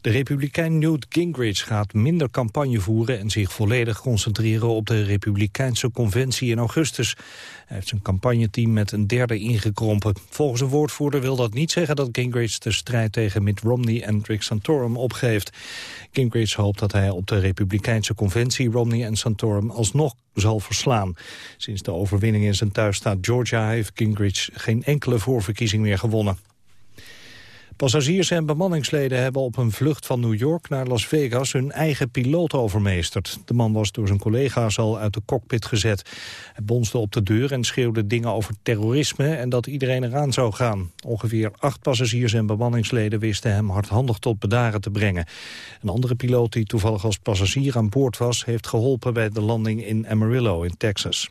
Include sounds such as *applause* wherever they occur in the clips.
De republikein Newt Gingrich gaat minder campagne voeren... en zich volledig concentreren op de republikeinse conventie in augustus. Hij heeft zijn campagneteam met een derde ingekrompen. Volgens een woordvoerder wil dat niet zeggen dat Gingrich de strijd tegen Mitt Romney en Rick Santorum opgeeft. Gingrich hoopt dat hij op de republikeinse conventie Romney en Santorum alsnog zal verslaan. Sinds de overwinning in zijn thuisstaat Georgia heeft Gingrich geen enkele voorverkiezing meer gewonnen. Passagiers en bemanningsleden hebben op een vlucht van New York naar Las Vegas hun eigen piloot overmeesterd. De man was door zijn collega's al uit de cockpit gezet. Hij bonsde op de deur en schreeuwde dingen over terrorisme en dat iedereen eraan zou gaan. Ongeveer acht passagiers en bemanningsleden wisten hem hardhandig tot bedaren te brengen. Een andere piloot die toevallig als passagier aan boord was, heeft geholpen bij de landing in Amarillo in Texas.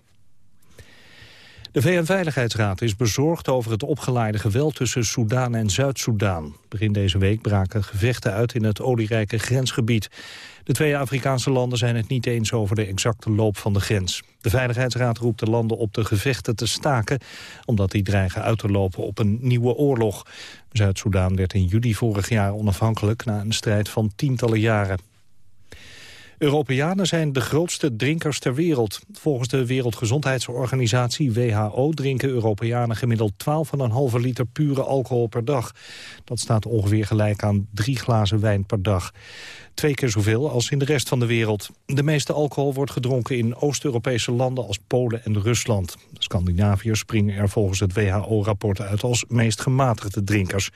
De VN-veiligheidsraad is bezorgd over het opgeleide geweld tussen Soedan en Zuid-Soedan. Begin deze week braken gevechten uit in het olierijke grensgebied. De twee Afrikaanse landen zijn het niet eens over de exacte loop van de grens. De Veiligheidsraad roept de landen op de gevechten te staken... omdat die dreigen uit te lopen op een nieuwe oorlog. Zuid-Soedan werd in juli vorig jaar onafhankelijk... na een strijd van tientallen jaren. Europeanen zijn de grootste drinkers ter wereld. Volgens de Wereldgezondheidsorganisatie WHO drinken Europeanen gemiddeld 12,5 liter pure alcohol per dag. Dat staat ongeveer gelijk aan drie glazen wijn per dag. Twee keer zoveel als in de rest van de wereld. De meeste alcohol wordt gedronken in Oost-Europese landen als Polen en Rusland. Scandinaviërs springen er volgens het WHO-rapport uit als meest gematigde drinkers.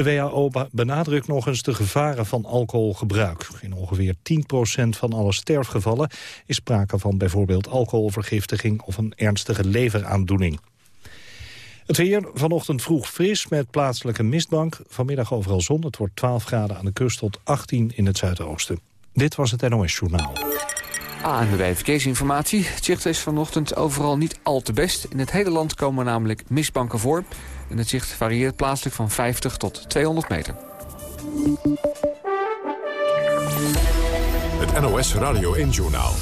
De WHO benadrukt nog eens de gevaren van alcoholgebruik. In ongeveer 10% van alle sterfgevallen is sprake van bijvoorbeeld alcoholvergiftiging of een ernstige leveraandoening. Het weer vanochtend vroeg fris met plaatselijke mistbank. Vanmiddag overal zon. Het wordt 12 graden aan de kust tot 18 in het zuidoosten. Dit was het NOS Journaal. ANWB Verkeersinformatie. Het zicht is vanochtend overal niet al te best. In het hele land komen namelijk mistbanken voor. En het zicht varieert plaatselijk van 50 tot 200 meter. Het NOS Radio 1-journaal.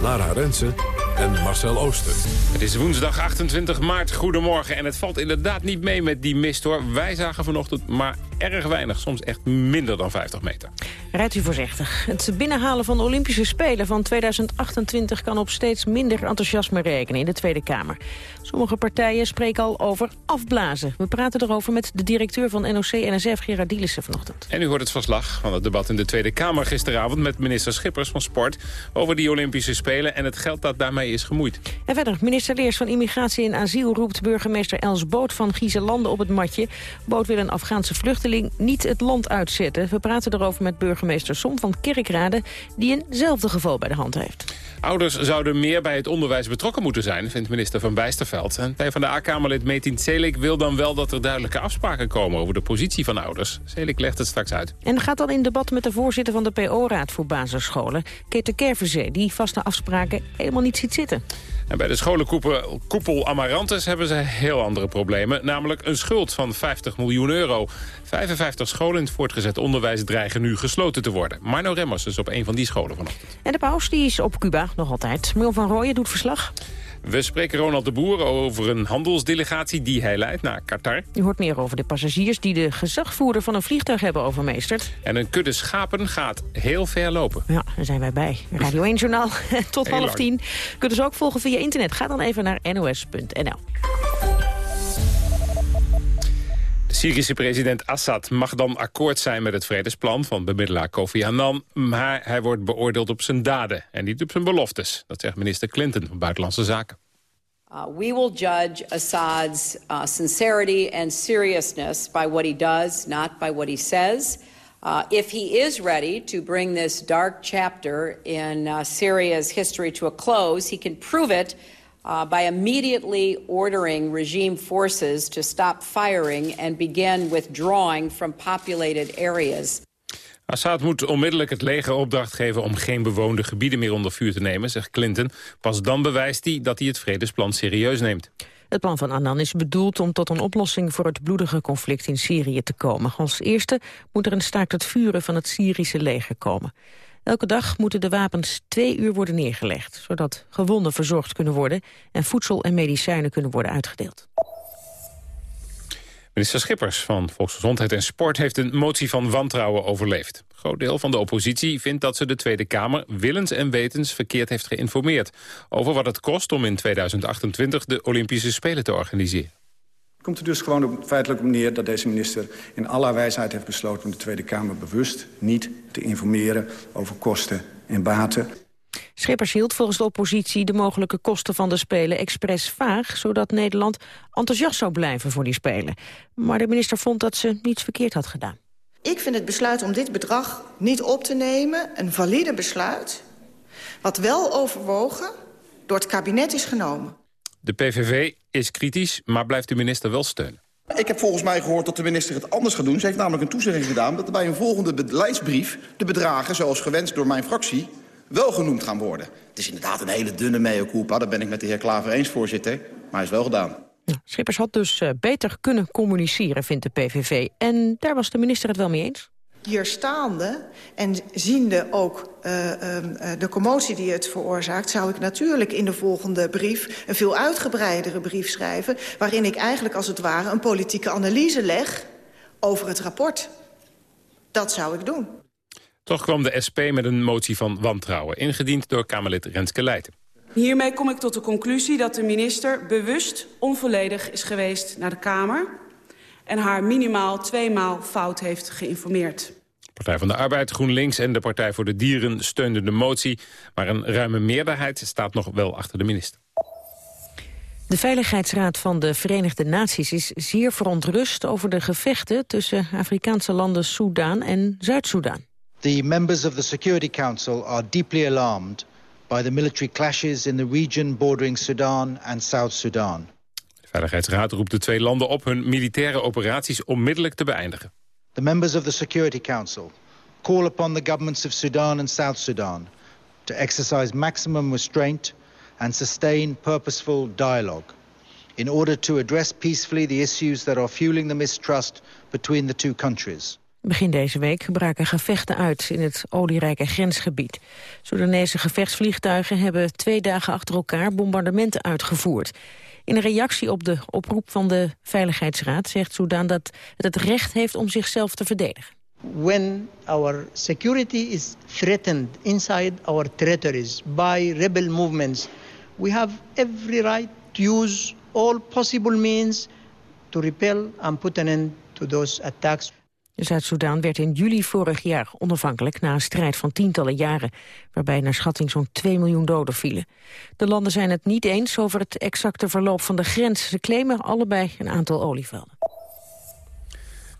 Lara Rensen en Marcel Ooster. Het is woensdag 28 maart. Goedemorgen. En het valt inderdaad niet mee met die mist hoor. Wij zagen vanochtend maar erg weinig. Soms echt minder dan 50 meter. Rijdt u voorzichtig. Het binnenhalen van de Olympische Spelen van 2028 kan op steeds minder enthousiasme rekenen in de Tweede Kamer. Sommige partijen spreken al over afblazen. We praten erover met de directeur van NOC-NSF, Gerard Dielissen, vanochtend. En u hoort het verslag van het debat in de Tweede Kamer gisteravond... met minister Schippers van Sport over die Olympische Spelen... en het geld dat daarmee is gemoeid. En verder, minister Leers van Immigratie en Asiel roept burgemeester Els Boot van Gieselanden op het matje. Boot wil een Afghaanse vluchteling niet het land uitzetten. We praten erover met burgemeester Som van Kerkrade... die eenzelfde geval bij de hand heeft. Ouders zouden meer bij het onderwijs betrokken moeten zijn, vindt minister Van Bijsterveld. En PvdA-kamerlid Metin Celik wil dan wel dat er duidelijke afspraken komen over de positie van ouders. Celik legt het straks uit. En gaat dan in debat met de voorzitter van de PO-raad voor basisscholen, Kete Kerverzee, die vaste afspraken helemaal niet ziet zitten. En bij de scholenkoepel Amarantus hebben ze heel andere problemen. Namelijk een schuld van 50 miljoen euro. 55 scholen in het voortgezet onderwijs dreigen nu gesloten te worden. Marno Remmers is op een van die scholen vanochtend. En de paus die is op Cuba, nog altijd. Mil van Rooyen doet verslag. We spreken Ronald de Boer over een handelsdelegatie die hij leidt naar Qatar. U hoort meer over de passagiers die de gezagvoerder van een vliegtuig hebben overmeesterd. En een kudde schapen gaat heel ver lopen. Ja, daar zijn wij bij. Radio 1 Journaal *laughs* tot half tien. Kunnen ze ook volgen via internet. Ga dan even naar nos.nl. Syrische president Assad mag dan akkoord zijn met het vredesplan van bemiddelaar Kofi Annan, maar hij wordt beoordeeld op zijn daden en niet op zijn beloftes. Dat zegt minister Clinton van Buitenlandse Zaken. Uh, we will judge Assad's uh, sincerity and seriousness by what he does, not by what he says. Uh, if he is ready to bring this dark chapter in uh, Syria's history to a close, he can prove it uh, by immediately ordering regime forces to stop firing and begin withdrawing from populated areas. Assad moet onmiddellijk het leger opdracht geven om geen bewoonde gebieden meer onder vuur te nemen, zegt Clinton. Pas dan bewijst hij dat hij het vredesplan serieus neemt. Het plan van Annan is bedoeld om tot een oplossing voor het bloedige conflict in Syrië te komen. Als eerste moet er een staakt het vuren van het Syrische leger komen. Elke dag moeten de wapens twee uur worden neergelegd... zodat gewonden verzorgd kunnen worden... en voedsel en medicijnen kunnen worden uitgedeeld. Minister Schippers van Volksgezondheid en Sport heeft een motie van wantrouwen overleefd. Groot deel van de oppositie vindt dat ze de Tweede Kamer willens en wetens verkeerd heeft geïnformeerd over wat het kost om in 2028 de Olympische Spelen te organiseren. Komt er dus gewoon op feitelijk op neer dat deze minister in alle wijsheid heeft besloten om de Tweede Kamer bewust niet te informeren over kosten en baten. Schippers hield volgens de oppositie de mogelijke kosten van de Spelen expres vaag, zodat Nederland enthousiast zou blijven voor die Spelen. Maar de minister vond dat ze niets verkeerd had gedaan. Ik vind het besluit om dit bedrag niet op te nemen een valide besluit... wat wel overwogen door het kabinet is genomen. De PVV is kritisch, maar blijft de minister wel steunen. Ik heb volgens mij gehoord dat de minister het anders gaat doen. Ze heeft namelijk een toezegging gedaan dat er bij een volgende beleidsbrief... de bedragen, zoals gewenst door mijn fractie, wel genoemd gaan worden. Het is inderdaad een hele dunne mea culpa. Dat ben ik met de heer Klaver eens, voorzitter. Maar hij is wel gedaan. Schippers had dus uh, beter kunnen communiceren, vindt de PVV. En daar was de minister het wel mee eens. Hier staande en ziende ook uh, uh, de commotie die het veroorzaakt... zou ik natuurlijk in de volgende brief een veel uitgebreidere brief schrijven... waarin ik eigenlijk als het ware een politieke analyse leg over het rapport. Dat zou ik doen. Toch kwam de SP met een motie van wantrouwen... ingediend door Kamerlid Renske Leijten. Hiermee kom ik tot de conclusie dat de minister bewust onvolledig is geweest naar de Kamer... en haar minimaal tweemaal fout heeft geïnformeerd. Partij van de Arbeid, GroenLinks en de Partij voor de Dieren steunden de motie... maar een ruime meerderheid staat nog wel achter de minister. De Veiligheidsraad van de Verenigde Naties is zeer verontrust over de gevechten tussen Afrikaanse landen Soedan en Zuid-Soedan. The members of the Security Council are deeply alarmed by the military clashes in the region bordering Sudan and South Sudan. De Veiligheidsraad roept de twee landen op hun militaire operaties onmiddellijk te beëindigen. The members of the Security Council call upon the governments of Sudan and South Sudan to exercise maximum restraint and sustain purposeful dialogue in order to address peacefully the issues that are fueling the mistrust between the two countries. Begin deze week braken gevechten uit in het olierijke grensgebied. Soedanese gevechtsvliegtuigen hebben twee dagen achter elkaar bombardementen uitgevoerd. In een reactie op de oproep van de Veiligheidsraad zegt Soedan dat het het recht heeft om zichzelf te verdedigen. When our security is threatened inside our territories by rebel movements, we have every right to use all possible means to repel and put an end to those attacks. Zuid-Soedan werd in juli vorig jaar onafhankelijk na een strijd van tientallen jaren, waarbij naar schatting zo'n 2 miljoen doden vielen. De landen zijn het niet eens over het exacte verloop van de grens. Ze claimen allebei een aantal olievelden.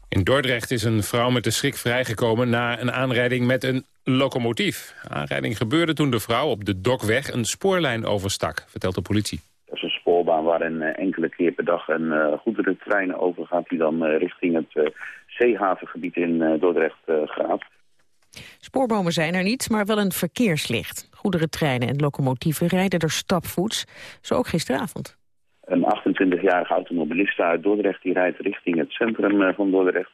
In Dordrecht is een vrouw met de schrik vrijgekomen na een aanrijding met een locomotief. De aanrijding gebeurde toen de vrouw op de Dokweg een spoorlijn overstak, vertelt de politie. Dat is een spoorbaan waarin enkele keer per dag een uh, goederentrein overgaat die dan uh, richting het zeehavengebied in uh, Dordrecht uh, gaat. Spoorbomen zijn er niet, maar wel een verkeerslicht. Goederentreinen en locomotieven rijden er stapvoets, zo ook gisteravond. Een 28-jarige automobilist uit Dordrecht die rijdt richting het centrum uh, van Dordrecht.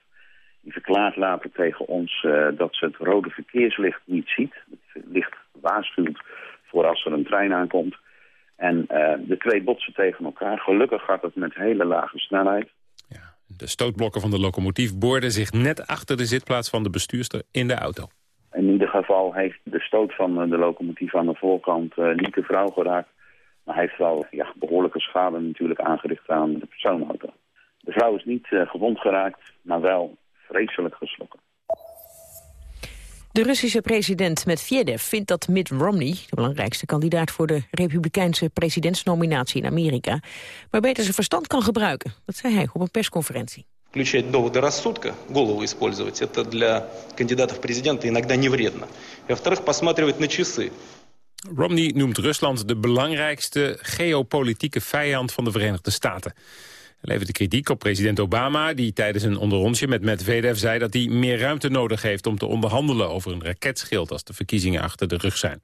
Die verklaart later tegen ons dat ze het rode verkeerslicht niet ziet. Het licht waarschuwt voor als er een trein aankomt. En de twee botsen tegen elkaar. Gelukkig gaat het met hele lage snelheid. De stootblokken van de locomotief boorden zich net achter de zitplaats van de bestuurster in de auto. In ieder geval heeft de stoot van de locomotief aan de voorkant uh, niet de vrouw geraakt. Maar heeft wel ja, behoorlijke schade natuurlijk aangericht aan de persoonauto. De vrouw is niet uh, gewond geraakt, maar wel vreselijk geschrokken. De Russische president Medvedev vindt dat Mitt Romney, de belangrijkste kandidaat voor de republikeinse presidentsnominatie in Amerika, maar beter zijn verstand kan gebruiken. Dat zei hij op een persconferentie. Включать доводы рассудка, голову использовать, это для кандидатов в президенты иногда не вредно. И, во-вторых, посматривать на часы. Romney noemt Rusland de belangrijkste geopolitieke vijand van de Verenigde Staten. Hij leverde kritiek op president Obama, die tijdens een onderrondje met Medvedev zei dat hij meer ruimte nodig heeft om te onderhandelen over een raketschild als de verkiezingen achter de rug zijn.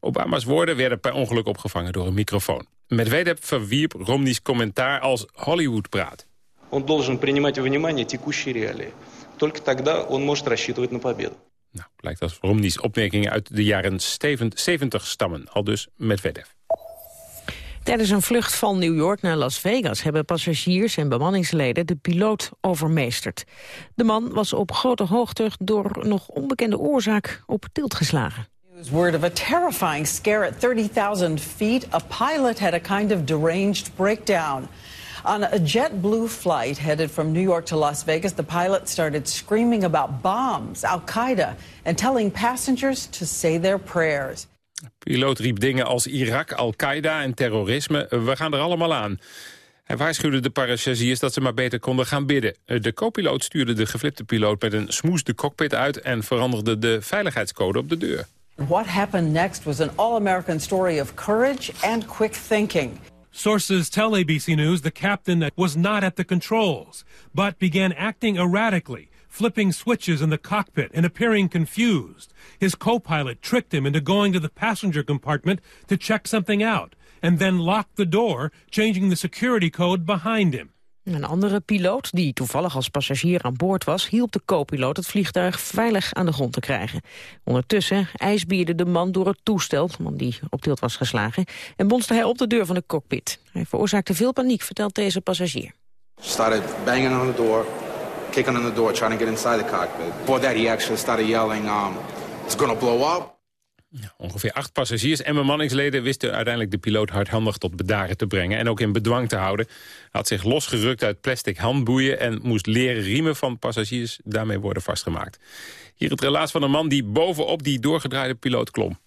Obama's woorden werden per ongeluk opgevangen door een microfoon. Medvedev verwierp Romney's commentaar als Hollywood-praat. Он должен принимать во внимание текущие реалии. Только тогда он может рассчитывать на победу. Nou, blijkt dat Romney's opmerkingen uit de jaren 70 stammen, al dus Medvedev. Tijdens een vlucht van New York naar Las Vegas hebben passagiers en bemanningsleden de piloot overmeesterd. De man was op grote hoogte door nog onbekende oorzaak op tilt geslagen. Word of a terrifying scare at 30,000 feet. A pilot had a kind of deranged breakdown. On a JetBlue flight headed from New York to Las Vegas, the pilot started screaming about bombs, Al Qaeda, and telling passengers to say their prayers. De piloot riep dingen als Irak, Al-Qaeda en terrorisme. We gaan er allemaal aan. Hij waarschuwde de passagiers dat ze maar beter konden gaan bidden. De co-piloot stuurde de geflipte piloot met een smoes de cockpit uit... en veranderde de veiligheidscode op de deur. What happened next was an all-American story of courage and quick thinking. Sources tell ABC News the captain was not at the controls, but began acting erratically, flipping switches in the cockpit and appearing confused. His co-pilot tricked him into going to the passenger compartment to check something out, and then locked the door, changing the security code behind him. Een andere piloot, die toevallig als passagier aan boord was... hielp de co-piloot het vliegtuig veilig aan de grond te krijgen. Ondertussen ijsbierde de man door het toestel, de man die op tilt was geslagen... en bonste hij op de deur van de cockpit. Hij veroorzaakte veel paniek, vertelt deze passagier. Started banging on the door, kicking on the door, trying to get inside the cockpit. Before that, he actually started yelling, um, it's gonna blow up. Ongeveer acht passagiers en bemanningsleden wisten uiteindelijk de piloot hardhandig tot bedaren te brengen en ook in bedwang te houden. Hij had zich losgerukt uit plastic handboeien en moest leren riemen van passagiers daarmee worden vastgemaakt. Hier het relaas van een man die bovenop die doorgedraaide piloot klom.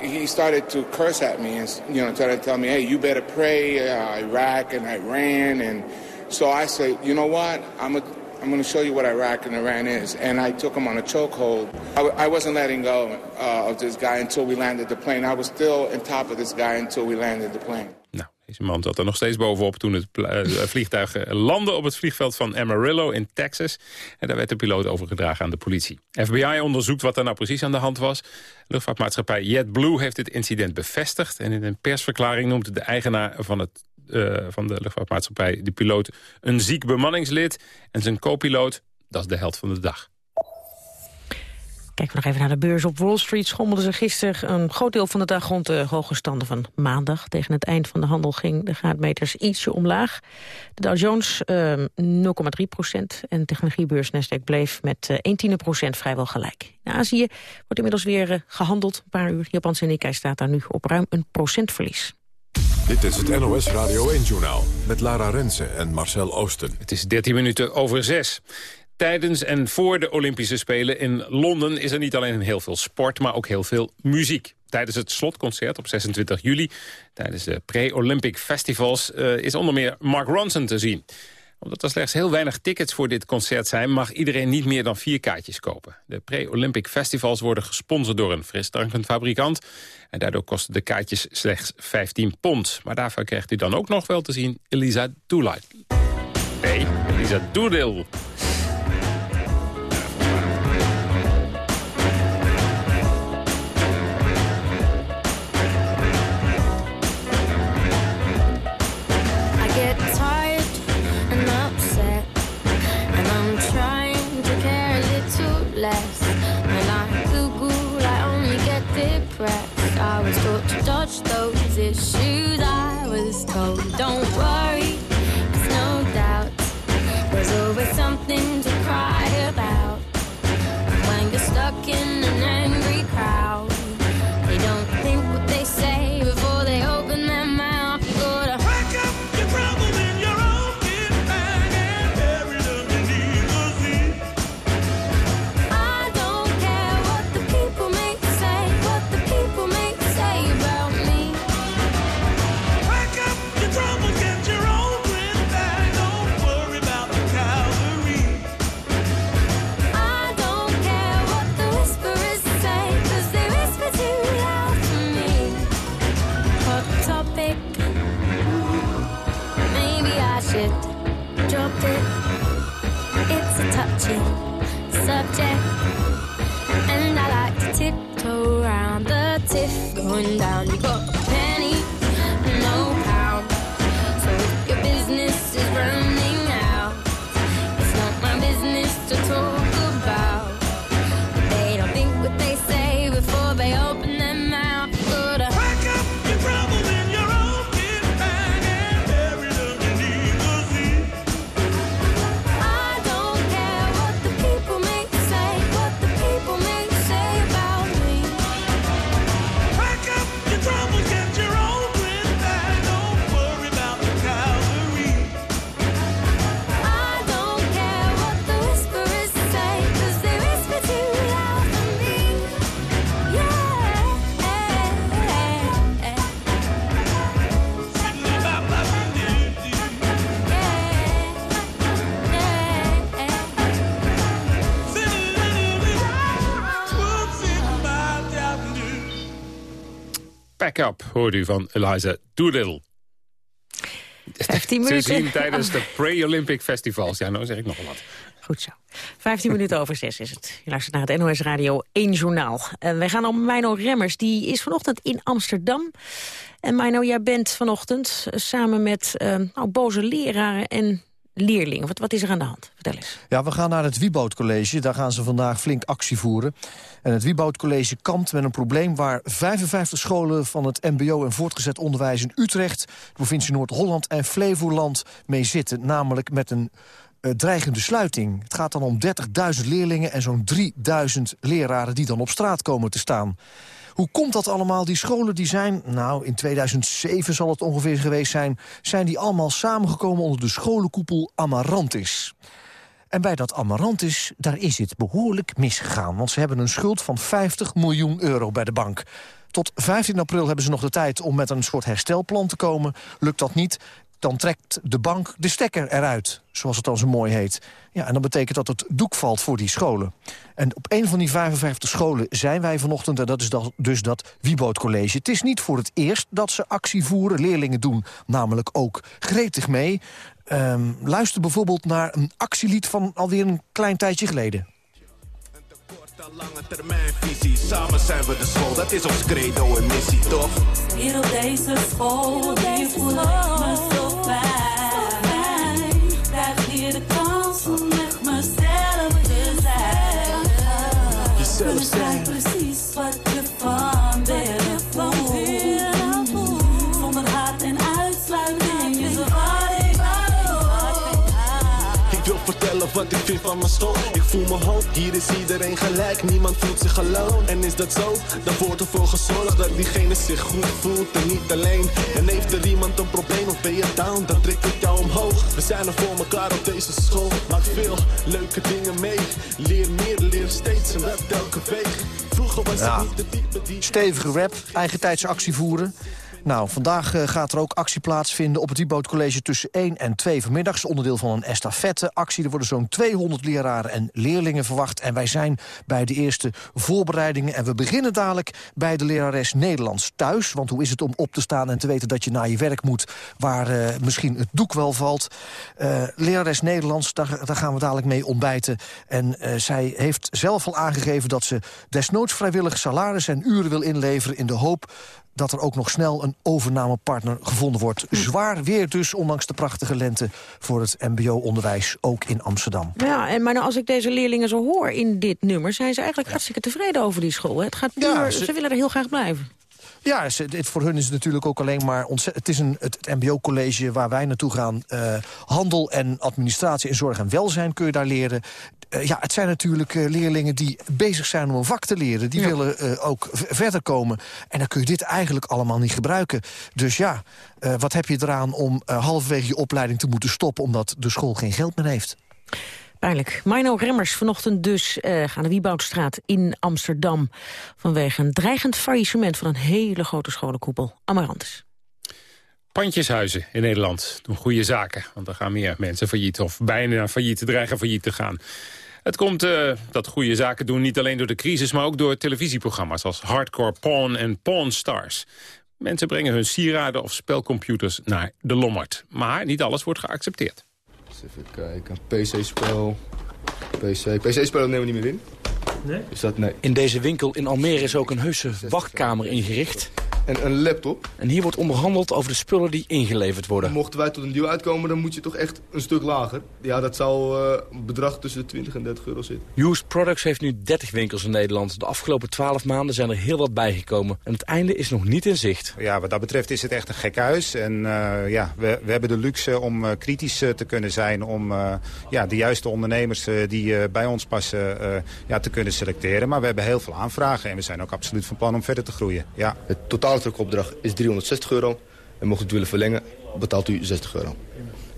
He started to curse at me and you know try to tell me, hey, you better pray, uh, Iraq and Iran, and so I said, you know what, I'm a I'm going to show you what Iraq and Iran is. And I took him on a chokehold. I, I wasn't letting go uh, of this guy until we landed the plane. I was still on top of this guy until we landed the plane. Nou, deze man zat er nog steeds bovenop toen het uh, vliegtuig uh, landde op het vliegveld van Amarillo in Texas. En daar werd de piloot overgedragen aan de politie. FBI onderzoekt wat er nou precies aan de hand was. Luchtvaartmaatschappij JetBlue heeft het incident bevestigd. En in een persverklaring noemt de eigenaar van het uh, van de luchtvaartmaatschappij de piloot een ziek bemanningslid. En zijn co-piloot, dat is de held van de dag. Kijken we nog even naar de beurs. Op Wall Street schommelden ze gisteren een groot deel van de dag rond de hoge standen van maandag. Tegen het eind van de handel ging de graadmeters ietsje omlaag. De Dow Jones uh, 0,3 procent en de technologiebeurs Nasdaq bleef met uh, 1 tiende procent vrijwel gelijk. In Azië wordt inmiddels weer uh, gehandeld. Een paar uur. Japanse Nikkei staat daar nu op ruim een procentverlies. Dit is het NOS Radio 1-journaal met Lara Rensen en Marcel Oosten. Het is 13 minuten over 6. Tijdens en voor de Olympische Spelen in Londen is er niet alleen heel veel sport, maar ook heel veel muziek. Tijdens het slotconcert op 26 juli, tijdens de pre-Olympic Festivals, uh, is onder meer Mark Ronson te zien omdat er slechts heel weinig tickets voor dit concert zijn... mag iedereen niet meer dan vier kaartjes kopen. De pre-Olympic festivals worden gesponsord door een frisdrankenfabrikant. En daardoor kosten de kaartjes slechts 15 pond. Maar daarvoor krijgt u dan ook nog wel te zien Elisa Doolittle. Nee, Elisa Doolittle. Tiff going down. You got Back Up hoort u van Eliza Doolittle. 15 *laughs* Te minuten. zien tijdens de Pre-Olympic Festivals. Ja, nou zeg ik nog wat. Goed zo. 15 minuten over 6 is het. Je luistert naar het NOS Radio 1 Journaal. En wij gaan om Mino Remmers. Die is vanochtend in Amsterdam. En Mino, jij bent vanochtend eh, samen met eh, nou, boze leraren en leerlingen. Wat, wat is er aan de hand? Vertel eens. Ja, we gaan naar het Wieboud College. Daar gaan ze vandaag flink actie voeren. En het Wieboud College kampt met een probleem... waar 55 scholen van het mbo en voortgezet onderwijs in Utrecht... de provincie Noord-Holland en Flevoland mee zitten. Namelijk met een eh, dreigende sluiting. Het gaat dan om 30.000 leerlingen en zo'n 3.000 leraren... die dan op straat komen te staan. Hoe komt dat allemaal? Die scholen die zijn, nou in 2007 zal het ongeveer geweest zijn... zijn die allemaal samengekomen onder de scholenkoepel Amarantis. En bij dat Amarantis, daar is het behoorlijk misgegaan. Want ze hebben een schuld van 50 miljoen euro bij de bank. Tot 15 april hebben ze nog de tijd om met een soort herstelplan te komen. Lukt dat niet, dan trekt de bank de stekker eruit, zoals het dan zo mooi heet. Ja, en dat betekent dat het doek valt voor die scholen. En op een van die 55 scholen zijn wij vanochtend... en dat is dat, dus dat Wieboud College. Het is niet voor het eerst dat ze actie voeren. Leerlingen doen namelijk ook gretig mee. Ehm, luister bijvoorbeeld naar een actielied van alweer een klein tijdje geleden. Lange termijnvisie, samen zijn we de school, dat is ons credo en missie, toch? Hier op deze school, hier me understand. Wat ik vind van mijn school. Ik voel me hoop, hier is iedereen gelijk. Niemand voelt zich alone. En is dat zo? Dan wordt ervoor gezorgd dat diegene zich goed voelt en niet alleen. En heeft er iemand een probleem of ben je down? Dan trek ik jou omhoog. We zijn er voor elkaar op deze school. Maak veel leuke dingen mee. Leer meer, leer steeds en dat elke week. Vroeger was Ja. het niet de diepe die... Stevige rap, eigentijds actie voeren. Nou, vandaag eh, gaat er ook actie plaatsvinden op het Wieboud College tussen 1 en 2 vanmiddags. Onderdeel van een estafette-actie. Er worden zo'n 200 leraren en leerlingen verwacht. En wij zijn bij de eerste voorbereidingen. En we beginnen dadelijk bij de lerares Nederlands thuis. Want hoe is het om op te staan en te weten dat je naar je werk moet... waar eh, misschien het doek wel valt. Eh, lerares Nederlands, daar, daar gaan we dadelijk mee ontbijten. En zij heeft zelf al aangegeven dat ze desnoods vrijwillig salaris en uren wil inleveren... in de hoop dat er ook nog snel een overnamepartner gevonden wordt. Zwaar weer dus, ondanks de prachtige lente... voor het mbo-onderwijs, ook in Amsterdam. Ja, en maar nou, als ik deze leerlingen zo hoor in dit nummer... zijn ze eigenlijk hartstikke tevreden over die school. hè? Het gaat puur, Ja, ze... ze- willen er heel graag blijven. Ja, ze- dit, voor hun is het natuurlijk ook alleen maar... Het is een, het, het mbo-college waar wij naartoe gaan. Eh, handel en administratie en zorg en welzijn kun je daar leren. Eh, ja, het zijn natuurlijk eh, leerlingen die bezig zijn om een vak te leren. Die willen ook verder komen. En dan kun je dit eigenlijk allemaal niet gebruiken. Dus ja, wat heb je eraan om halverwege je opleiding te moeten stoppen... omdat de school geen geld meer heeft? Pijnlijk. Mino Remmers vanochtend dus eh aan de Wieboudstraat in Amsterdam... vanwege een dreigend faillissement van een hele grote scholenkoepel. Amarantus. Pandjeshuizen in Nederland doen goede zaken. Want er gaan meer mensen failliet of bijna failliet dreigen failliet te gaan. Het komt eh, dat goede zaken doen niet alleen door de crisis... maar ook door televisieprogramma's als Hardcore Pawn en Pawn Stars. Mensen brengen hun sieraden of spelcomputers naar de lommerd. Maar niet alles wordt geaccepteerd. Even kijken, PC-spel. PC. PC-spel nemen we niet meer in. Nee? Is dat nee? In deze winkel in Almere is ook een heuse wachtkamer ingericht. En een laptop. En hier wordt onderhandeld over de spullen die ingeleverd worden. Mochten wij tot een deal uitkomen, dan moet je toch echt een stuk lager. Ja, dat zou eh, een bedrag tussen de 20 en 30 euro zitten. Used Products heeft nu 30 winkels in Nederland. De afgelopen 12 maanden zijn er heel wat bijgekomen. En het einde is nog niet in zicht. Ja, wat dat betreft is het echt een gek huis. En eh, ja, we, we hebben de luxe om eh, kritisch te kunnen zijn. Om eh, ja, de juiste ondernemers die eh, bij ons passen eh, ja, te kunnen selecteren. Maar we hebben heel veel aanvragen. En we zijn ook absoluut van plan om verder te groeien. Ja. Het totale drukopdracht is 360 euro. En mocht u het willen verlengen, betaalt u 60 euro.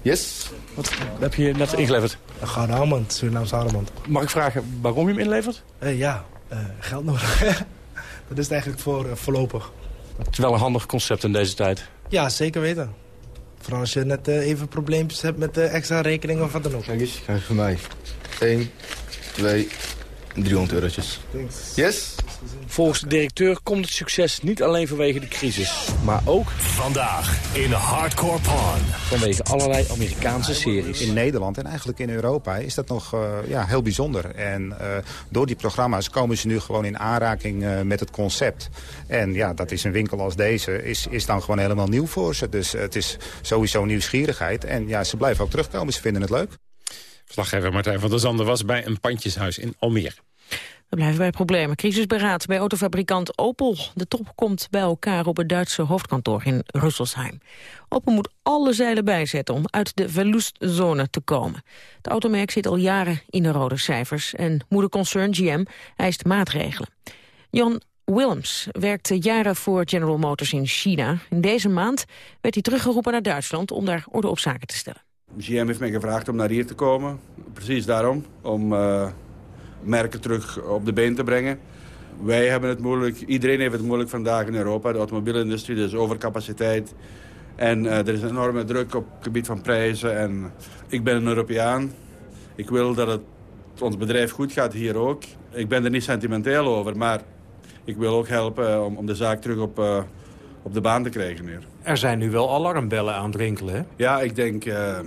Yes? Wat heb je net ingeleverd? Een gouden Hammond, Surinaamse Hammond. Mag ik vragen waarom je hem inlevert? Eh, ja, eh, geld nodig. *laughs* dat is het eigenlijk voor eh, voorlopig. Het is wel een handig concept in deze tijd. Ja, zeker weten. Vooral als je net even probleempjes hebt met eh, extra rekeningen of wat dan ook. Kijk eens, kijk voor mij. 1, 2, 300 eurotjes. Thanks. Yes? Volgens de directeur komt het succes niet alleen vanwege de crisis, maar ook Vandaag in Hardcore Pawn. vanwege allerlei Amerikaanse series. In Nederland en eigenlijk in Europa is dat nog eh, ja, heel bijzonder. En eh, door die programma's komen ze nu gewoon in aanraking eh, met het concept. En ja, dat is een winkel als deze, is, is dan gewoon helemaal nieuw voor ze. Dus het is sowieso nieuwsgierigheid. En ja, ze blijven ook terugkomen, ze vinden het leuk. Verslaggever Martijn van der Zanden was bij een pandjeshuis in Almere. We blijven bij problemen. Crisisberaad bij autofabrikant Opel. De top komt bij elkaar op het Duitse hoofdkantoor in Rüsselsheim. Opel moet alle zeilen bijzetten om uit de verlieszone te komen. Het automerk zit al jaren in de rode cijfers... en moederconcern GM eist maatregelen. Jan Willems werkte jaren voor General Motors in China. In deze maand werd hij teruggeroepen naar Duitsland... om daar orde op zaken te stellen. GM heeft mij gevraagd om naar hier te komen. Precies daarom. Om uh, merken terug op de been te brengen. Wij hebben het moeilijk. Iedereen heeft het moeilijk vandaag in Europa. De automobielindustrie, is overcapaciteit. En uh, er is een enorme druk op het gebied van prijzen. En ik ben een Europeaan. Ik wil dat het ons bedrijf goed gaat hier ook. Ik ben er niet sentimenteel over, maar ik wil ook helpen om, om de zaak terug op, uh, op de baan te krijgen hier. Er zijn nu wel alarmbellen aan het rinkelen, hè? Ja, ik denk... Uh,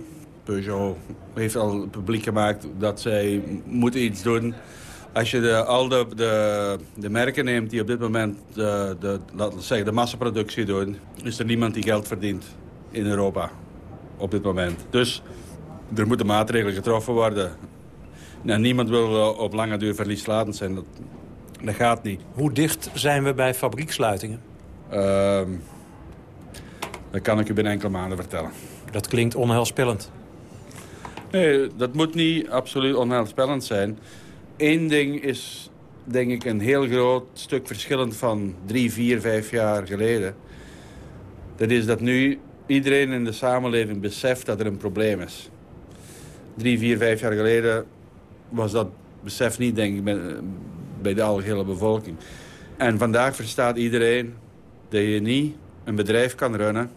Peugeot heeft al publiek gemaakt dat zij moeten iets doen. Als je de, al de, de, de merken neemt die op dit moment de, de, laten we zeggen, de massaproductie doen... is er niemand die geld verdient in Europa op dit moment. Dus er moeten maatregelen getroffen worden. Nou, niemand wil op lange duur verlieslatend zijn. Dat, dat gaat niet. Hoe dicht zijn we bij fabrieksluitingen? Uh, dat kan ik u binnen enkele maanden vertellen. Dat klinkt onheilspellend. Nee, dat moet niet absoluut onheilspellend zijn. Eén ding is, denk ik, een heel groot stuk verschillend van drie, vier, vijf jaar geleden. Dat is dat nu iedereen in de samenleving beseft dat er een probleem is. Drie, vier, vijf jaar geleden was dat besef niet, denk ik, bij, bij de algehele bevolking. En vandaag verstaat iedereen dat je niet een bedrijf kan runnen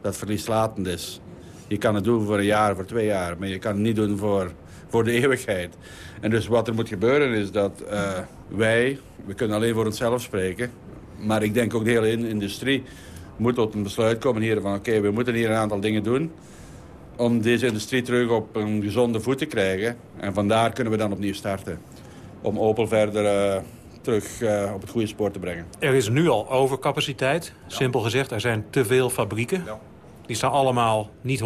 dat verlieslatend is. Je kan het doen voor een jaar, voor twee jaar, maar je kan het niet doen voor, voor de eeuwigheid. En dus wat er moet gebeuren is dat uh, wij, we kunnen alleen voor onszelf spreken, maar ik denk ook de hele industrie moet tot een besluit komen hier van oké, we moeten hier een aantal dingen doen om deze industrie terug op een gezonde voet te krijgen. En vandaar kunnen we dan opnieuw starten. Om Opel verder uh, terug uh, op het goede spoor te brengen. Er is nu al overcapaciteit. Ja. Simpel gezegd, er zijn te veel fabrieken. Ja. Die staan allemaal niet 100%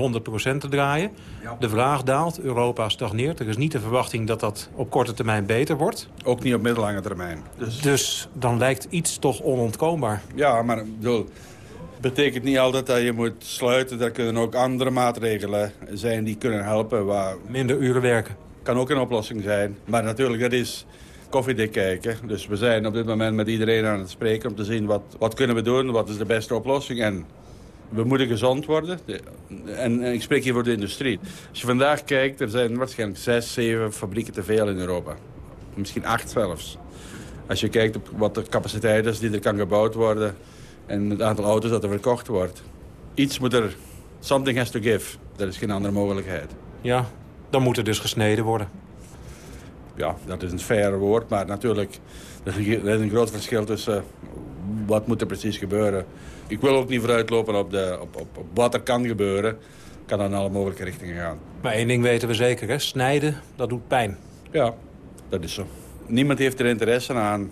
te draaien. Ja. De vraag daalt, Europa stagneert. Er is niet de verwachting dat dat op korte termijn beter wordt. Ook niet op middellange termijn. Dus, dus dan lijkt iets toch onontkoombaar. Ja, maar bedoel, betekent niet altijd dat je moet sluiten. Er kunnen ook andere maatregelen zijn die kunnen helpen. Waar... Minder uren werken. Kan ook een oplossing zijn. Maar natuurlijk, dat is koffiedik kijken. Dus we zijn op dit moment met iedereen aan het spreken... om te zien wat, wat kunnen we doen, wat is de beste oplossing. En we moeten gezond worden. En, en ik spreek hier voor de industrie. Als je vandaag kijkt, er zijn waarschijnlijk zes, zeven fabrieken te veel in Europa. Misschien acht zelfs. Als je kijkt op wat de capaciteit is die er kan gebouwd worden... en het aantal auto's dat er verkocht wordt. Iets moet er... Something has to give. Er is geen andere mogelijkheid. Ja, dan moet er dus gesneden worden. Ja, dat is een fair woord, maar natuurlijk... er is een groot verschil tussen... wat moet er precies gebeuren ik wil ook niet vooruitlopen op, de, op, op, op wat er kan gebeuren. Kan dan in alle mogelijke richtingen gaan. Maar één ding weten we zeker, hè? snijden, dat doet pijn. Ja, dat is zo. Niemand heeft er interesse aan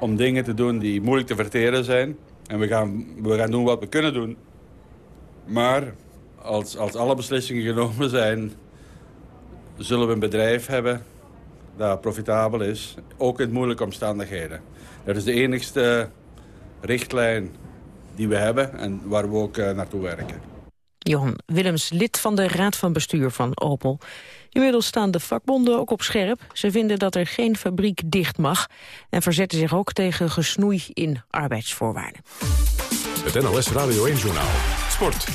om dingen te doen die moeilijk te verteren zijn. En we gaan, we gaan doen wat we kunnen doen. Maar als, als alle beslissingen genomen zijn... zullen we een bedrijf hebben dat profitabel is. Ook in moeilijke omstandigheden. Dat is de enigste richtlijn die we hebben en waar we ook uh, naartoe werken. Johan Willems, lid van de Raad van Bestuur van Opel. Inmiddels staan de vakbonden ook op scherp. Ze vinden dat er geen fabriek dicht mag... en verzetten zich ook tegen gesnoei in arbeidsvoorwaarden. Het NLS Radio 1-journaal. Sport.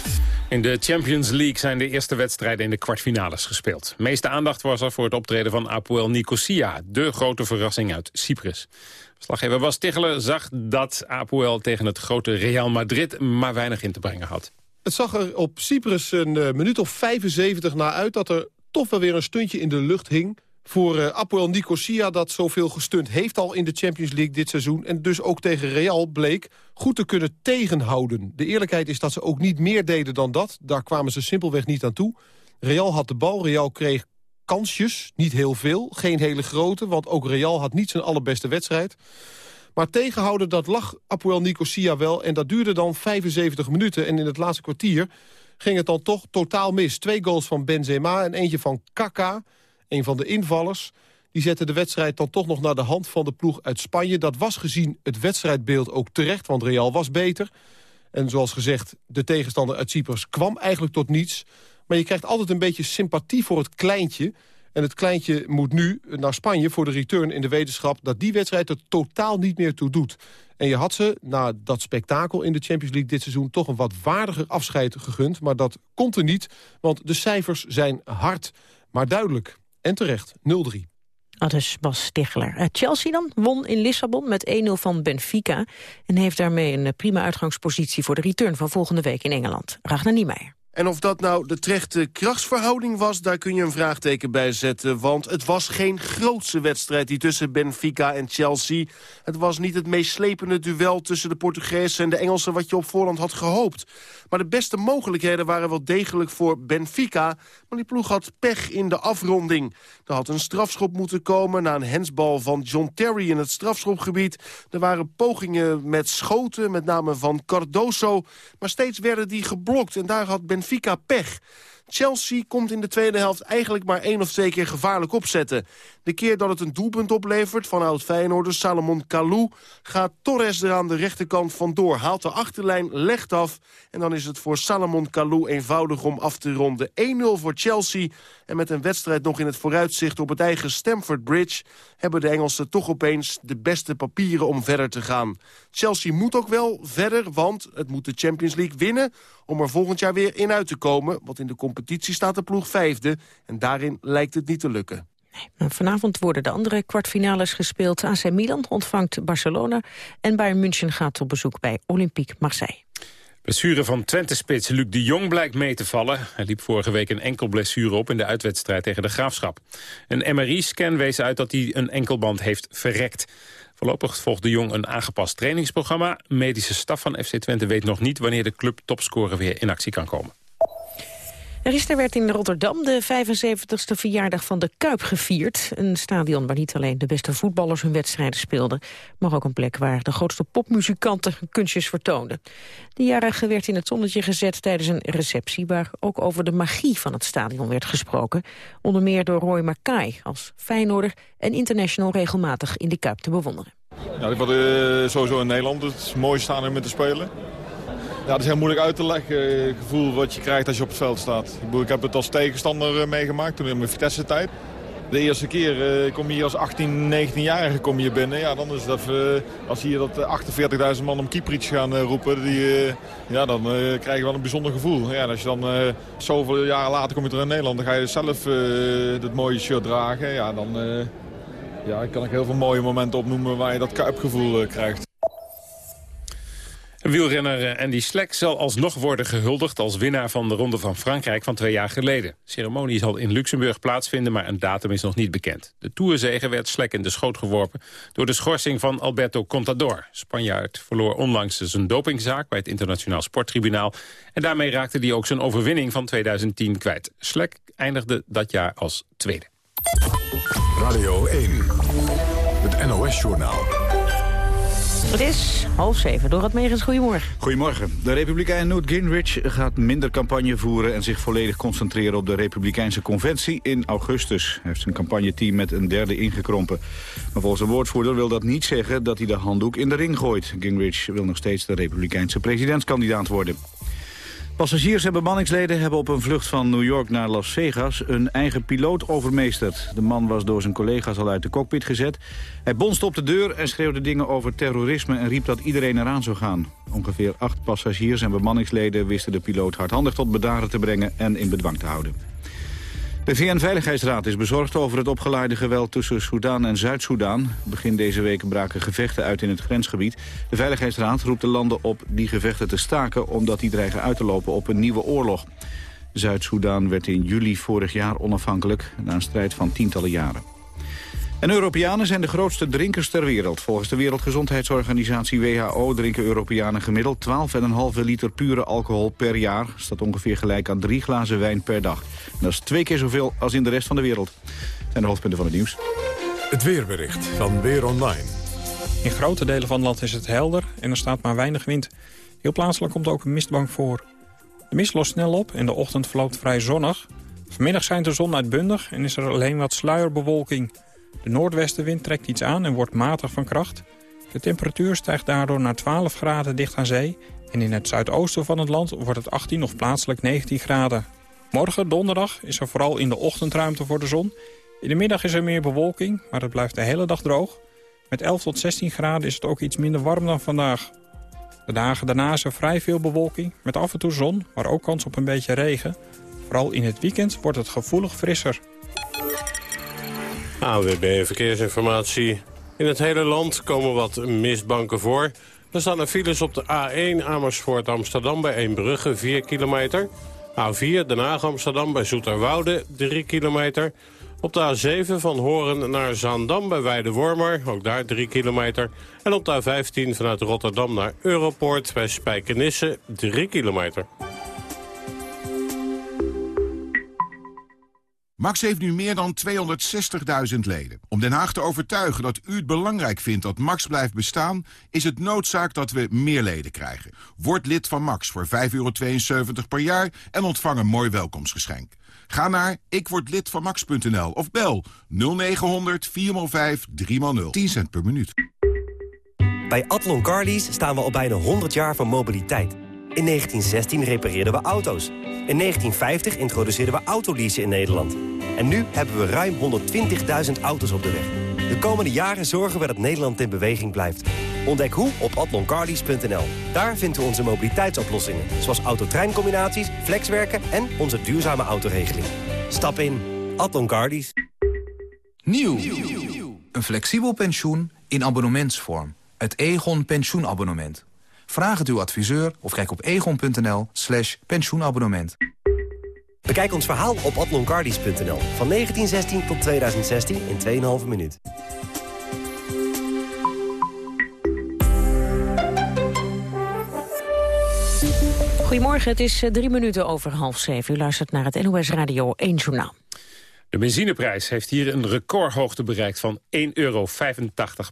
In de Champions League zijn de eerste wedstrijden in de kwartfinales gespeeld. Meeste aandacht was er voor het optreden van Apoel Nicosia... de grote verrassing uit Cyprus. Slaggever Bas Tichelen zag dat Apoel tegen het grote Real Madrid maar weinig in te brengen had. Het zag er op Cyprus een uh, minuut of 75 na uit dat er toch wel weer een stuntje in de lucht hing. Voor uh, Apoel Nicosia... dat zoveel gestund heeft al in de Champions League dit seizoen... en dus ook tegen Real bleek goed te kunnen tegenhouden. De eerlijkheid is dat ze ook niet meer deden dan dat. Daar kwamen ze simpelweg niet aan toe. Real had de bal, Real kreeg kansjes, niet heel veel. Geen hele grote, want ook Real had niet zijn allerbeste wedstrijd. Maar tegenhouden, dat lag Apoel Nicosia wel. En dat duurde dan 75 minuten. En in het laatste kwartier ging het dan toch totaal mis. Twee goals van Benzema en eentje van Kaka, een van de invallers. Die zette de wedstrijd dan toch nog naar de hand van de ploeg uit Spanje. Dat was gezien het wedstrijdbeeld ook terecht, want Real was beter. En zoals gezegd, de tegenstander uit Cyprus kwam eigenlijk tot niets. Maar je krijgt altijd een beetje sympathie voor het kleintje. En het kleintje moet nu naar Spanje voor de return in de wetenschap... dat die wedstrijd er totaal niet meer toe doet. En je had ze, na dat spektakel in de Champions League dit seizoen... toch een wat waardiger afscheid gegund. Maar dat komt er niet, want de cijfers zijn hard, maar duidelijk. En terecht, 0-3. Dat is Bas Stichler. Uh, Chelsea dan won in Lissabon met 1-0 van Benfica... en heeft daarmee een prima uitgangspositie voor de return van volgende week in Engeland. Ragnar Niemeyer. En of dat nou de terechte krachtsverhouding was, daar kun je een vraagteken bij zetten. Want het was geen grootse wedstrijd die tussen Benfica en Chelsea. Het was niet het meest slepende duel tussen de Portugezen en de Engelsen... wat je op voorhand had gehoopt. Maar de beste mogelijkheden waren wel degelijk voor Benfica. Maar die ploeg had pech in de afronding. Er had een strafschop moeten komen na een hensbal van John Terry in het strafschopgebied. Er waren pogingen met schoten, met name van Cardoso. Maar steeds werden die geblokt en daar had Benfica pech. Chelsea komt in de tweede helft eigenlijk maar één of twee keer gevaarlijk opzetten. De keer dat het een doelpunt oplevert van oud-Feyenoorder Salomon Kalou... gaat Torres er aan de rechterkant vandoor, haalt de achterlijn, legt af... en dan is het voor Salomon Kalou eenvoudig om af te ronden. 1-0 voor Chelsea en met een wedstrijd nog in het vooruitzicht... op het eigen Stamford Bridge hebben de Engelsen toch opeens de beste papieren om verder te gaan. Chelsea moet ook wel verder, want het moet de Champions League winnen... om er volgend jaar weer in uit te komen, want in de competitie staat de ploeg vijfde... en daarin lijkt het niet te lukken. Nee, vanavond worden de andere kwartfinales gespeeld. AC Milan ontvangt Barcelona en Bayern München gaat op bezoek bij Olympique Marseille. Blessure van Twente-spits Luc de Jong blijkt mee te vallen. Hij liep vorige week een enkel blessure op in de uitwedstrijd tegen de Graafschap. Een MRI-scan wees uit dat hij een enkelband heeft verrekt. Voorlopig volgt de Jong een aangepast trainingsprogramma. Medische staf van FC Twente weet nog niet wanneer de club topscorer weer in actie kan komen. Gisteren werd in Rotterdam de 75ste verjaardag van de Kuip gevierd. Een stadion waar niet alleen de beste voetballers hun wedstrijden speelden... maar ook een plek waar de grootste popmuzikanten kunstjes vertoonden. De jarige werd in het zonnetje gezet tijdens een receptie... waar ook over de magie van het stadion werd gesproken. Onder meer door Roy Mackay als Feyenoorder en international regelmatig in de Kuip te bewonderen. Ja, ik vond uh, sowieso in Nederland het mooie stadion met te spelen. Ja, het is heel moeilijk uit te leggen, het gevoel wat je krijgt als je op het veld staat. Ik heb het als tegenstander meegemaakt toen in mijn Vitesse-tijd. De eerste keer uh, kom je hier als 18, 19-jarige kom je binnen. Ja, dan is dat, als hier dat 48.000 man om Kieprits gaan roepen, die, ja, dan krijg je wel een bijzonder gevoel. Ja, als je dan zoveel jaren later kom je terug in Nederland, dan ga je zelf dat mooie shirt dragen. Ja, dan ja, kan ik heel veel mooie momenten opnoemen waar je dat kuipgevoel krijgt. Wielrenner Andy Slek zal alsnog worden gehuldigd als winnaar van de Ronde van Frankrijk van twee jaar geleden. De ceremonie zal in Luxemburg plaatsvinden, maar een datum is nog niet bekend. De Tourzege werd Slek in de schoot geworpen door de schorsing van Alberto Contador. Spanjaard verloor onlangs zijn dopingzaak bij het Internationaal Sporttribunaal. En daarmee raakte hij ook zijn overwinning van 2010 kwijt. Slek eindigde dat jaar als tweede. Radio 1, het NOS-journaal. Het is half zeven. Door het Megens, goedemorgen. Goedemorgen. De Republikein Newt Gingrich gaat minder campagne voeren... en zich volledig concentreren op de Republikeinse conventie in augustus. Hij heeft zijn campagneteam met een derde ingekrompen. Maar volgens een woordvoerder wil dat niet zeggen dat hij de handdoek in de ring gooit. Gingrich wil nog steeds de Republikeinse presidentskandidaat worden. Passagiers en bemanningsleden hebben op een vlucht van New York naar Las Vegas een eigen piloot overmeesterd. De man was door zijn collega's al uit de cockpit gezet. Hij bonste op de deur en schreeuwde dingen over terrorisme en riep dat iedereen eraan zou gaan. Ongeveer acht passagiers en bemanningsleden wisten de piloot hardhandig tot bedaren te brengen en in bedwang te houden. De VN-veiligheidsraad is bezorgd over het opgeleide geweld tussen Soedan en Zuid-Soedan. Begin deze week braken gevechten uit in het grensgebied. De Veiligheidsraad roept de landen op die gevechten te staken... omdat die dreigen uit te lopen op een nieuwe oorlog. Zuid-Soedan werd in juli vorig jaar onafhankelijk... na een strijd van tientallen jaren. En Europeanen zijn de grootste drinkers ter wereld. Volgens de Wereldgezondheidsorganisatie WHO drinken Europeanen gemiddeld 12,5 liter pure alcohol per jaar. Dat staat ongeveer gelijk aan drie glazen wijn per dag. En dat is twee keer zoveel als in de rest van de wereld. Dat zijn de hoofdpunten van het nieuws. Het weerbericht van Weer Online. In grote delen van het land is het helder en er staat maar weinig wind. Heel plaatselijk komt ook een mistbank voor. De mist lost snel op en de ochtend verloopt vrij zonnig. Vanmiddag schijnt de zon uitbundig en is er alleen wat sluierbewolking. De noordwestenwind trekt iets aan en wordt matig van kracht. De temperatuur stijgt daardoor naar 12 graden dicht aan zee... en in het zuidoosten van het land wordt het 18 of plaatselijk 19 graden. Morgen, donderdag, is er vooral in de ochtend ruimte voor de zon. In de middag is er meer bewolking, maar het blijft de hele dag droog. Met 11 tot 16 graden is het ook iets minder warm dan vandaag. De dagen daarna is er vrij veel bewolking, met af en toe zon, maar ook kans op een beetje regen. Vooral in het weekend wordt het gevoelig frisser. AWB Verkeersinformatie. In het hele land komen wat mistbanken voor. Er staan er files op de A1 Amersfoort Amsterdam bij Eembrugge 4 kilometer. A4 Den Haag Amsterdam bij Zoeterwoude 3 kilometer. Op de A7 van Horen naar Zaandam bij Weidewormer, ook daar 3 kilometer. En op de A15 vanuit Rotterdam naar Europoort bij Spijkenisse 3 kilometer. Max heeft nu meer dan 260.000 leden. Om Den Haag te overtuigen dat u het belangrijk vindt dat Max blijft bestaan... is het noodzaak dat we meer leden krijgen. Word lid van Max voor 5,72 per jaar en ontvang een mooi welkomstgeschenk. Ga naar ikwordlidvanmax.nl of bel 0900 405 3x0. 10 cent per minuut. Bij Atlon Carlies staan we al bijna 100 jaar van mobiliteit. In 1916 repareerden we auto's. In 1950 introduceerden we autoleasen in Nederland. En nu hebben we ruim 120.000 auto's op de weg. De komende jaren zorgen we dat Nederland in beweging blijft. Ontdek hoe op atloncarlies.nl. Daar vinden we onze mobiliteitsoplossingen. Zoals autotreincombinaties, flexwerken en onze duurzame autoregeling. Stap in. Atlon Carlies. Nieuw. Een flexibel pensioen in abonnementsvorm. Het Egon pensioenabonnement. Vraag het uw adviseur of kijk op egon.nl slash pensioenabonnement. Bekijk ons verhaal op atloncardies.nl. Van 1916 tot 2016 in 2,5 minuut. Goedemorgen, het is eh, drie minuten over half zeven. U luistert naar het NOS Radio 1 Journaal. De benzineprijs heeft hier een recordhoogte bereikt van 1,85 euro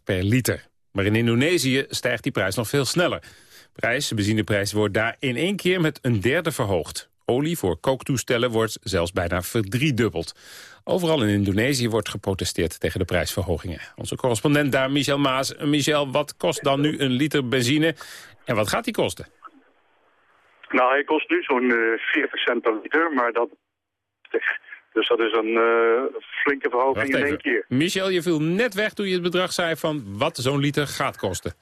per liter. Maar in Indonesië stijgt die prijs nog veel sneller. Prijs, de benzineprijs wordt daar in één keer met een derde verhoogd. Olie voor kooktoestellen wordt zelfs bijna verdriedubbeld. Overal in Indonesië wordt geprotesteerd tegen de prijsverhogingen. Onze correspondent daar, Michel Maas. Michel, wat kost dan nu een liter benzine en wat gaat die kosten? Nou, hij kost nu zo'n eh 40 cent per liter, maar dat... Dus dat is een eh, flinke verhoging in één keer. Michel, je viel net weg toen je het bedrag zei van wat zo'n liter gaat kosten.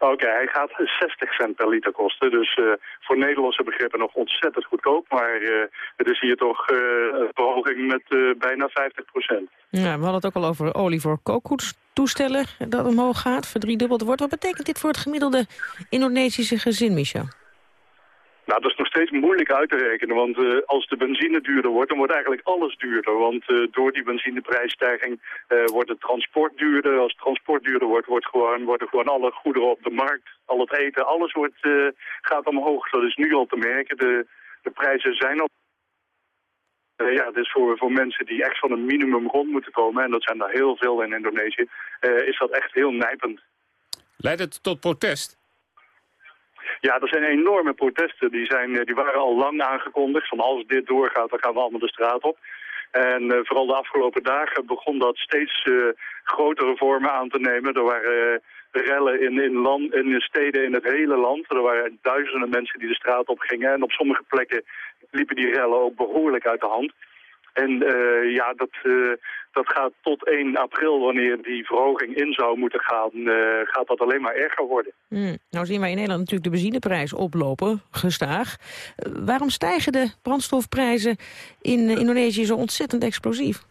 Oké, hij gaat 60 cent per liter kosten. Dus eh, voor Nederlandse begrippen nog ontzettend goedkoop. Maar eh, het is hier toch eh, een verhoging met bijna 50 procent. Ja, we hadden het ook al over olie voor kooktoestellen dat omhoog gaat, verdriedubbeld wordt. Wat betekent dit voor het gemiddelde Indonesische gezin, Michel? Nou, dat is nog steeds moeilijk uit te rekenen, want eh, als de benzine duurder wordt, dan wordt eigenlijk alles duurder. Want eh, door die benzineprijsstijging eh, wordt het transport duurder. Als het transport duurder wordt, wordt gewoon, worden gewoon alle goederen op de markt, al het eten, alles wordt, gaat omhoog. Dat is nu al te merken. De, de prijzen zijn al... Ja, dus voor, voor mensen die echt van een minimum rond moeten komen, en dat zijn er heel veel in Indonesië, is dat echt heel nijpend. Leidt het tot protest? Ja, er zijn enorme protesten. Die, zijn, eh, die waren al lang aangekondigd. Van als dit doorgaat, dan gaan we allemaal de straat op. En eh, vooral de afgelopen dagen begon dat steeds eh, grotere vormen aan te nemen. Er waren rellen in, in, land, in de steden in het hele land. Er waren duizenden mensen die de straat op gingen. En op sommige plekken liepen die rellen ook behoorlijk uit de hand. En eh, ja, dat, eh, dat gaat tot 1 april, wanneer die verhoging in zou moeten gaan, eh, gaat dat alleen maar erger worden. Hmm. Nou zien wij in Nederland natuurlijk de benzineprijs oplopen, gestaag. Waarom stijgen de brandstofprijzen in Indonesië zo ontzettend explosief?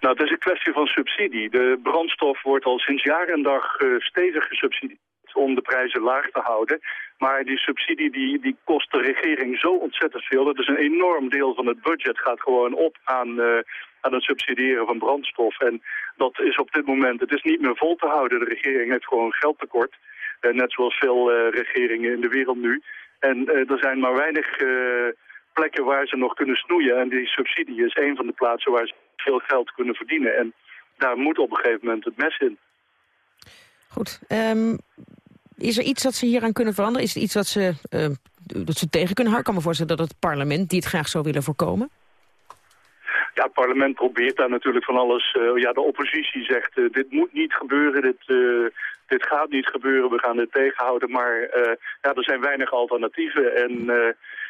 Nou, het is een kwestie van subsidie. De brandstof wordt al sinds jaar en dag stevig gesubsidieerd om de prijzen laag te houden. Maar die subsidie die, die kost de regering zo ontzettend veel. Dat is een enorm deel van het budget gaat gewoon op aan, uh, aan het subsidiëren van brandstof. En dat is op dit moment, het is niet meer vol te houden. De regering heeft gewoon geldtekort. Uh, net zoals veel uh, regeringen in de wereld nu. En er zijn maar weinig plekken waar ze nog kunnen snoeien. En die subsidie is een van de plaatsen waar ze veel geld kunnen verdienen. En daar moet op een gegeven moment het mes in. Goed. Um, is er iets dat ze hieraan kunnen veranderen? Is er iets dat ze, uh, dat ze tegen kunnen houden? Ik kan me voorstellen dat het parlement die het graag zou willen voorkomen. Ja, het parlement probeert daar natuurlijk van alles. Uh, ja, de oppositie zegt, uh, dit moet niet gebeuren, dit, dit gaat niet gebeuren, we gaan dit tegenhouden. Maar ja, er zijn weinig alternatieven. En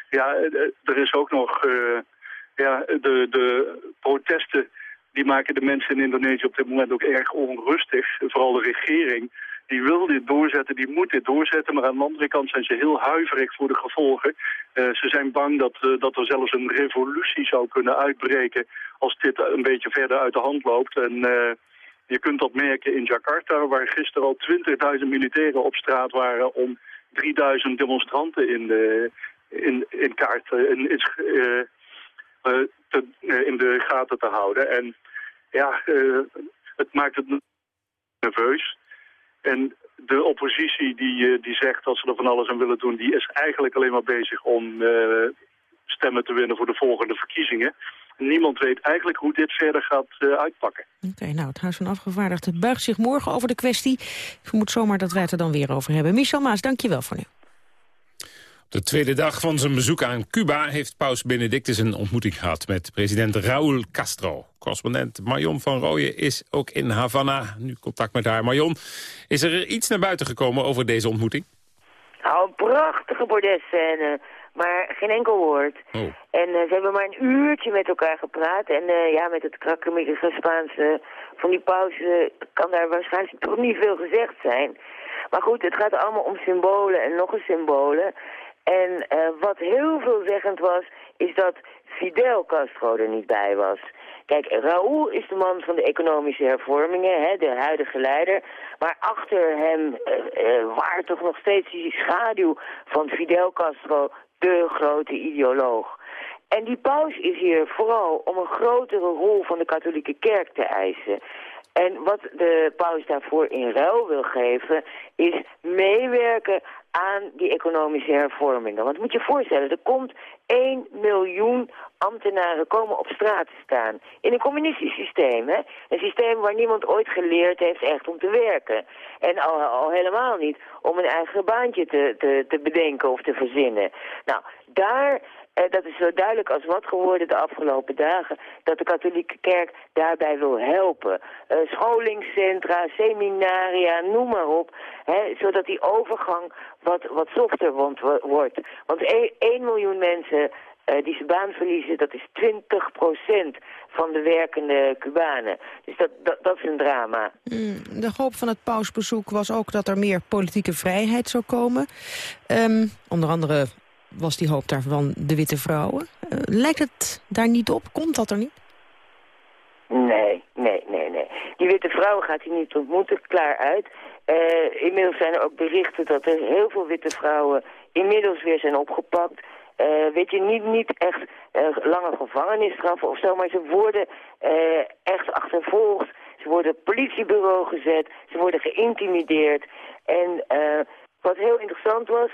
ja, er is ook nog ja, de, de protesten die maken de mensen in Indonesië op dit moment ook erg onrustig. Vooral de regering die wil dit doorzetten, die moet dit doorzetten. Maar aan de andere kant zijn ze heel huiverig voor de gevolgen. Uh, ze zijn bang dat, uh, dat er zelfs een revolutie zou kunnen uitbreken als dit een beetje verder uit de hand loopt. En uh, je kunt dat merken in Jakarta, waar gisteren al 20.000 militairen op straat waren om 3000 demonstranten in de, in, in kaart, in, in, te, in de gaten te houden. En ja, het maakt het nerveus. En de oppositie die, die zegt dat ze er van alles aan willen doen... die is eigenlijk alleen maar bezig om uh, stemmen te winnen voor de volgende verkiezingen. Niemand weet eigenlijk hoe dit verder gaat uh, uitpakken. Oké, nou, het Huis van Afgevaardigden buigt zich morgen over de kwestie. Ik vermoed zomaar dat wij het er dan weer over hebben. Michel Maas, dank je wel voor nu. De tweede dag van zijn bezoek aan Cuba heeft paus Benedictus een ontmoeting gehad met president Raúl Castro. Correspondent Marion van Rooyen is ook in Havana. Nu contact met haar. Marion, is er iets naar buiten gekomen over deze ontmoeting? Nou, een prachtige bordesscène, maar geen enkel woord. Oh. En uh, ze hebben maar een uurtje met elkaar gepraat. En uh, ja, met het krakkemikkige Spaanse van die pauze kan daar waarschijnlijk toch niet veel gezegd zijn. Maar goed, het gaat allemaal om symbolen en nog eens symbolen. En uh, wat heel veelzeggend was, is dat Fidel Castro er niet bij was. Kijk, Raúl is de man van de economische hervormingen, hè, de huidige leider. Maar achter hem uh, uh, waar toch nog steeds die schaduw van Fidel Castro, de grote ideoloog. En die paus is hier vooral om een grotere rol van de katholieke kerk te eisen. En wat de paus daarvoor in ruil wil geven, is meewerken aan die economische hervormingen. Want moet je voorstellen, er komt 1 miljoen ambtenaren komen op straat te staan. In een communistisch systeem, hè? Een systeem waar niemand ooit geleerd heeft echt om te werken. En al, al helemaal niet om een eigen baantje te, te, te bedenken of te verzinnen. Nou, daar uh, dat is zo duidelijk als wat geworden de afgelopen dagen... dat de katholieke kerk daarbij wil helpen. Uh, scholingscentra, seminaria, noem maar op. Hè, zodat die overgang wat, wat softer wordt. Want 1 miljoen mensen uh, die zijn baan verliezen, dat is 20% van de werkende Cubanen. Dus dat, dat, is een drama. Mm, de hoop van het pausbezoek was ook dat er meer politieke vrijheid zou komen. Um, onder andere was die hoop daarvan de witte vrouwen. Uh, lijkt het daar niet op? Komt dat er niet? Nee, nee, nee, nee. Die witte vrouwen gaat hij niet ontmoeten, klaar uit. Uh, inmiddels zijn er ook berichten dat er heel veel witte vrouwen inmiddels weer zijn opgepakt. Uh, weet je, niet, niet echt lange gevangenisstraffen of zo, maar ze worden echt achtervolgd. Ze worden op politiebureau gezet, ze worden geïntimideerd. En wat heel interessant was,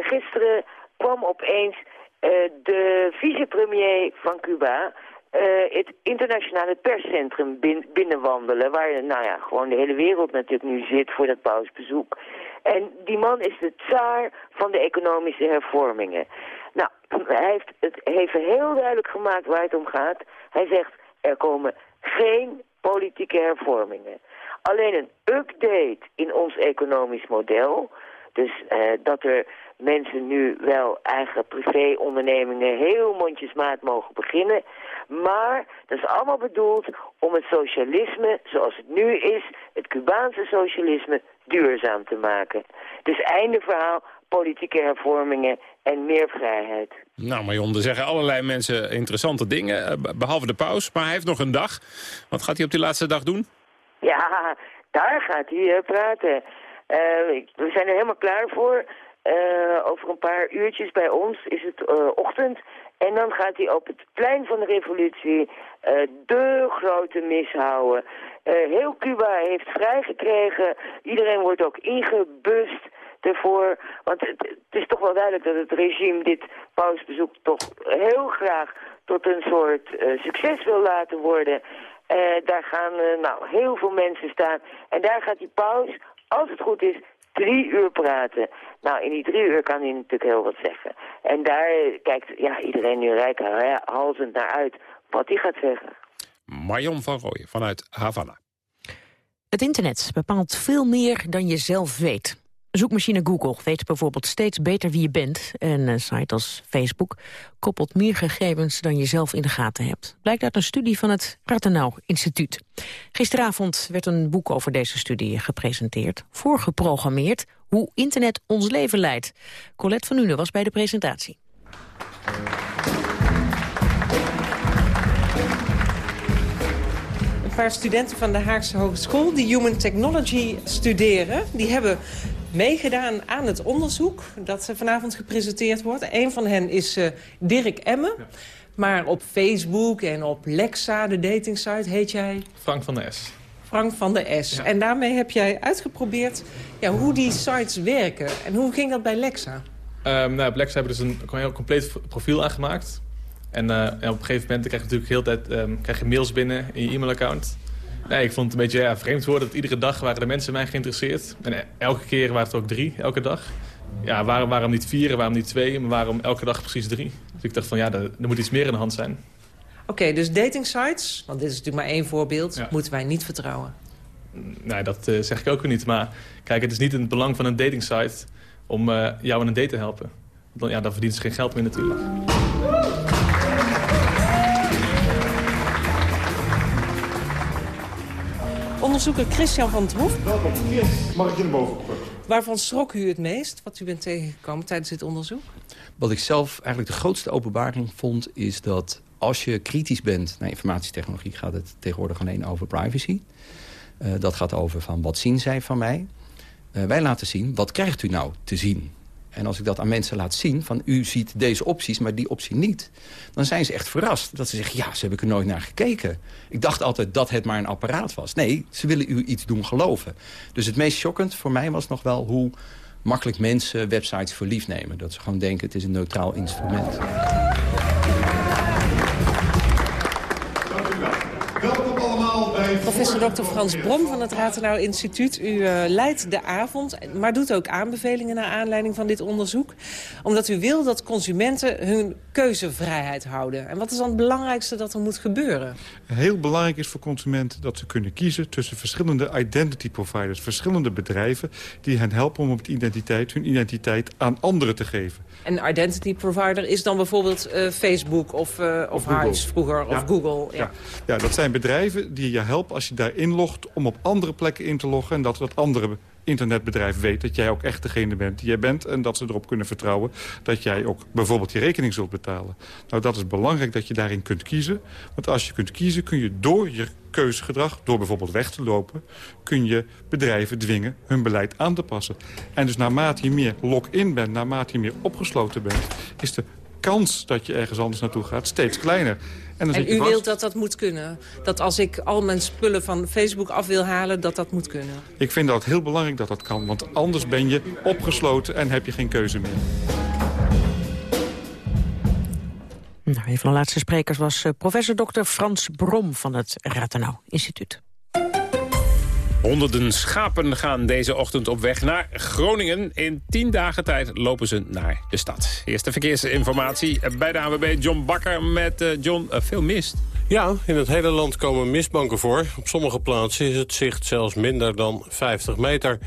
gisteren kwam opeens uh, de vicepremier van Cuba... Uh, het internationale perscentrum bin binnenwandelen... waar nou ja, gewoon de hele wereld natuurlijk nu zit voor dat pausbezoek. En die man is de tsaar van de economische hervormingen. Nou, *clears throat* hij heeft het heeft heel duidelijk gemaakt waar het om gaat. Hij zegt, er komen geen politieke hervormingen. Alleen een update in ons economisch model... Dus uh, dat er mensen nu wel eigen privéondernemingen heel mondjesmaat mogen beginnen. Maar dat is allemaal bedoeld om het socialisme zoals het nu is, het Cubaanse socialisme, duurzaam te maken. Dus einde verhaal, politieke hervormingen en meer vrijheid. Nou, Marion, er zeggen allerlei mensen interessante dingen, eh, behalve de paus. Maar hij heeft nog een dag. Wat gaat hij op die laatste dag doen? Ja, daar gaat hij uh, praten. Uh, we zijn er helemaal klaar voor. Eh, over een paar uurtjes bij ons is het uh, ochtend. En dan gaat hij op het plein van de revolutie uh, de grote mis houden. heel Cuba heeft vrijgekregen. Iedereen wordt ook ingebust ervoor. Want het, het, is toch wel duidelijk dat het regime dit pausbezoek toch heel graag tot een soort succes wil laten worden. daar gaan nou heel veel mensen staan. En daar gaat die paus, als het goed is, drie uur praten. Nou, in die drie uur kan hij natuurlijk heel wat zeggen. En daar kijkt ja, iedereen nu rijk halzend naar uit wat hij gaat zeggen. Marion van Rooyen vanuit Havana. Het internet bepaalt veel meer dan je zelf weet. Zoekmachine Google weet bijvoorbeeld steeds beter wie je bent. En een site als Facebook koppelt meer gegevens dan je zelf in de gaten hebt. Blijkt uit een studie van het Rathenau Instituut. Gisteravond werd een boek over deze studie gepresenteerd. Voorgeprogrammeerd hoe internet ons leven leidt. Colette van Une was bij de presentatie. Een paar studenten van de Haagse Hogeschool die Human Technology studeren... die hebben meegedaan aan het onderzoek dat vanavond gepresenteerd wordt. Een van hen is uh, Dirk Emme. Maar op Facebook en op Lexa, de datingsite, heet jij? Frank van der S. Frank van der S. En daarmee heb jij uitgeprobeerd ja, hoe die sites werken. En hoe ging dat bij Lexa? Um, nou, op Lexa hebben we dus een, heel compleet profiel aangemaakt. En, uh, en op een gegeven moment krijg je natuurlijk heel tijd um, krijg je mails binnen in je e-mailaccount. Nee, ik vond het een beetje ja, vreemd worden dat iedere dag waren de mensen mij geïnteresseerd. En elke keer waren het ook drie, elke dag. Ja, waarom, waarom niet vier, waarom niet twee, maar waarom elke dag precies drie? Dus ik dacht van ja, er, er moet iets meer in de hand zijn. Oké, dus dating sites, want dit is natuurlijk maar één voorbeeld, moeten wij niet vertrouwen. Nee, dat uh, zeg ik ook weer niet. Maar kijk, het is niet in het belang van een dating site om uh, jou aan een date te helpen. Dan, ja, dan verdienen ze geen geld meer natuurlijk. Onderzoeker Christian van het Hof. Welkom, mag ik je naar boven? Waarvan schrok u het meest, wat u bent tegengekomen tijdens dit onderzoek? Wat ik zelf eigenlijk de grootste openbaring vond... is dat als je kritisch bent naar informatietechnologie... gaat het tegenwoordig alleen over privacy. Uh, dat gaat over van wat zien zij van mij. Uh, wij laten zien, wat krijgt u nou te zien? En als ik dat aan mensen laat zien, van u ziet deze opties, maar die optie niet... dan zijn ze echt verrast. Dat ze zeggen, ja, ze heb ik er nooit naar gekeken. Ik dacht altijd dat het maar een apparaat was. Nee, ze willen u iets doen geloven. Dus het meest schokkend voor mij was nog wel hoe makkelijk mensen websites voor lief nemen. Dat ze gewoon denken, het is een neutraal instrument. Professor Dr. Frans Brom van het Ratenau Instituut. U uh, leidt de avond, maar doet ook aanbevelingen naar aanleiding van dit onderzoek. Omdat u wil dat consumenten hun keuzevrijheid houden. En wat is dan het belangrijkste dat er moet gebeuren? Heel belangrijk is voor consumenten dat ze kunnen kiezen tussen verschillende identity providers. Verschillende bedrijven die hen helpen om op identiteit, hun identiteit aan anderen te geven. Een identity provider is dan bijvoorbeeld uh, Facebook of, uh, of, of vroeger, of Google. Ja. ja. Ja. dat zijn bedrijven die je helpen als je daar inlogt om op andere plekken in te loggen... en dat dat andere internetbedrijf weet dat jij ook echt degene bent die jij bent... en dat ze erop kunnen vertrouwen dat jij ook bijvoorbeeld je rekening zult betalen. Nou, dat is belangrijk dat je daarin kunt kiezen. Want als je kunt kiezen, kun je door je keuzegedrag... door bijvoorbeeld weg te lopen, kun je bedrijven dwingen hun beleid aan te passen. En dus naarmate je meer lock-in bent, naarmate je meer opgesloten bent... is de kans dat je ergens anders naartoe gaat steeds kleiner. En, en u wilt dat dat moet kunnen? Dat als ik al mijn spullen van Facebook af wil halen, dat dat moet kunnen? Ik vind dat heel belangrijk dat dat kan. Want anders ben je opgesloten en heb je geen keuze meer. Nou, een van de laatste sprekers was uh, professor Dr. Frans Brom van het Rathenau Instituut. Honderden schapen gaan deze ochtend op weg naar Groningen. In tien dagen tijd lopen ze naar de stad. Eerste verkeersinformatie bij de AWB John Bakker met uh, John. Uh, veel mist. Ja, in het hele land komen mistbanken voor. Op sommige plaatsen is het zicht zelfs minder dan 50 meter.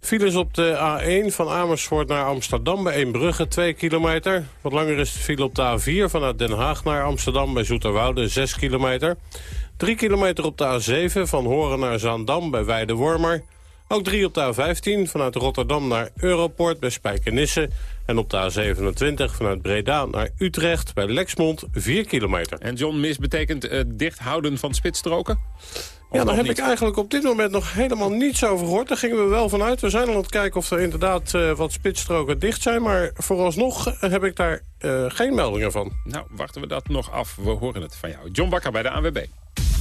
Files op de A1 van Amersfoort naar Amsterdam bij Eembrugge 2 kilometer. Wat langer is de file op de A4 vanuit Den Haag naar Amsterdam bij Zoeterwoude 6 kilometer. 3 kilometer op de A7 van Horen naar Zaandam bij Weidewormer. Ook 3 op de A15 vanuit Rotterdam naar Europort bij Spijkenisse. En op de A27 vanuit Breda naar Utrecht bij Lexmond 4 kilometer. En John Mis betekent uh, dicht houden van spitsstroken? Ja, daar heb niet? ik eigenlijk op dit moment nog helemaal niets over gehoord. Daar gingen we wel vanuit. We zijn al aan het kijken of er inderdaad eh, wat spitsstroken dicht zijn. Maar vooralsnog heb ik daar eh, geen meldingen van. Nou, wachten we dat nog af. We horen het van jou. John Bakker bij de ANWB.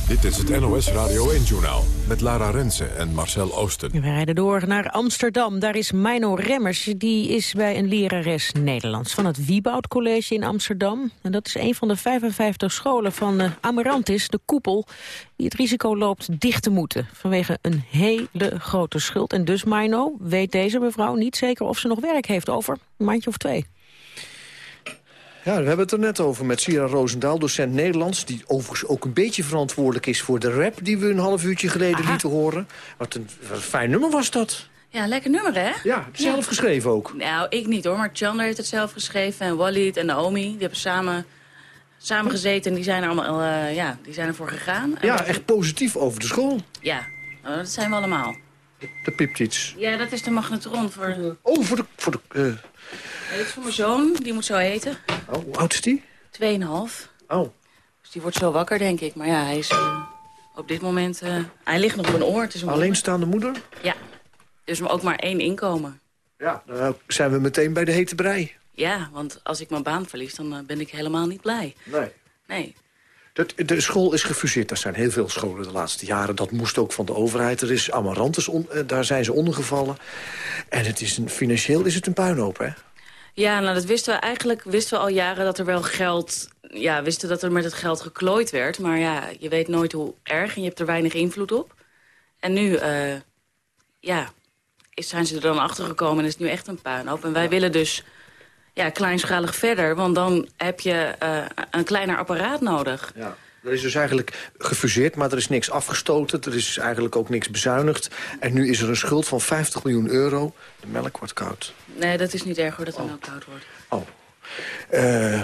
Dit is het NOS Radio 1-journaal met Lara Rensen en Marcel Oosten. We rijden door naar Amsterdam. Daar is Mino Remmers. Die is bij een lerares Nederlands van het Wieboud College in Amsterdam. En dat is een van de 55 scholen van uh, Amarantis, de koepel... die het risico loopt dicht te moeten vanwege een hele grote schuld. En dus, Mino, weet deze mevrouw niet zeker of ze nog werk heeft over een maandje of twee. Ja, we hebben het er net over met Sira Roosendaal, docent Nederlands... die overigens ook een beetje verantwoordelijk is voor de rap... die we een half uurtje geleden Aha. lieten horen. Wat een, wat een fijn nummer was dat. Ja, lekker nummer, hè? Ja, zelf ja. geschreven ook. Nou, ik niet hoor, maar Chandler heeft het zelf geschreven... en Walid en Naomi, die hebben samen, samen gezeten... en die zijn er allemaal, uh, ja, die zijn ervoor gegaan. Ja, echt positief over de school. Ja, oh, dat zijn we allemaal. De, de piptits. Ja, dat is de magnetron voor... Oh, voor de... Voor de is voor mijn zoon, die moet zo heten. Oh, hoe oud is die? Tweeënhalf. Oh. Dus die wordt zo wakker, denk ik. Maar ja, hij is uh, op dit moment... Uh, hij ligt nog op een oor. Het is een Alleenstaande moeder? Ja. Dus ook maar één inkomen. Ja, dan zijn we meteen bij de hete brei. Ja, want als ik mijn baan verlies, dan ben ik helemaal niet blij. Nee. Nee. De, de school is gefuseerd. Er zijn heel veel scholen de laatste jaren. Dat moest ook van de overheid. Er is Amarantus, on, daar zijn ze ondergevallen. En het is een, financieel is het een puinhoop, hè? Ja, nou dat wisten we eigenlijk wisten we al jaren dat er wel geld... Ja, wisten dat er met het geld geklooid werd. Maar ja, je weet nooit hoe erg en je hebt er weinig invloed op. En nu, uh, ja, is, zijn ze er dan achter gekomen en is het nu echt een puinhoop. En wij ja. willen dus ja, kleinschalig verder, want dan heb je uh, een kleiner apparaat nodig. Ja. Er is dus eigenlijk gefuseerd, maar er is niks afgestoten. Er is eigenlijk ook niks bezuinigd. En nu is er een schuld van 50 miljoen euro. De melk wordt koud. Nee, dat is niet erg hoor, dat de oh. melk koud wordt. Oh. Uh,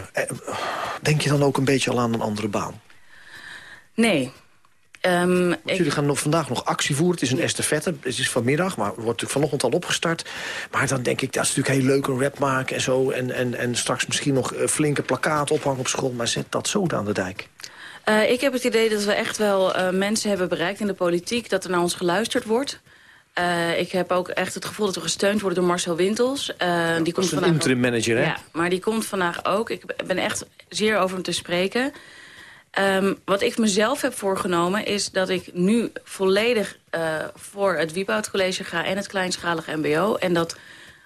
denk je dan ook een beetje al aan een andere baan? Nee. Um, ik... Jullie gaan nog vandaag nog actie voeren. Het is een estafette. Het is vanmiddag, maar wordt natuurlijk vanochtend al opgestart. Maar dan denk ik, dat is natuurlijk heel leuk een rap maken en zo. En, en, en straks misschien nog flinke plakkaten ophangen op school. Maar zet dat zo aan de dijk. Uh, ik heb het idee dat we echt wel uh, mensen hebben bereikt in de politiek... dat er naar ons geluisterd wordt. Uh, ik heb ook echt het gevoel dat we gesteund worden door Marcel Wintels. Ja, die komt een interim manager, hè? Ja, maar die komt vandaag ook. Ik ben echt zeer over hem te spreken. Um, wat ik mezelf heb voorgenomen is dat ik nu volledig voor het Wieboud College ga... en het kleinschalig mbo. En dat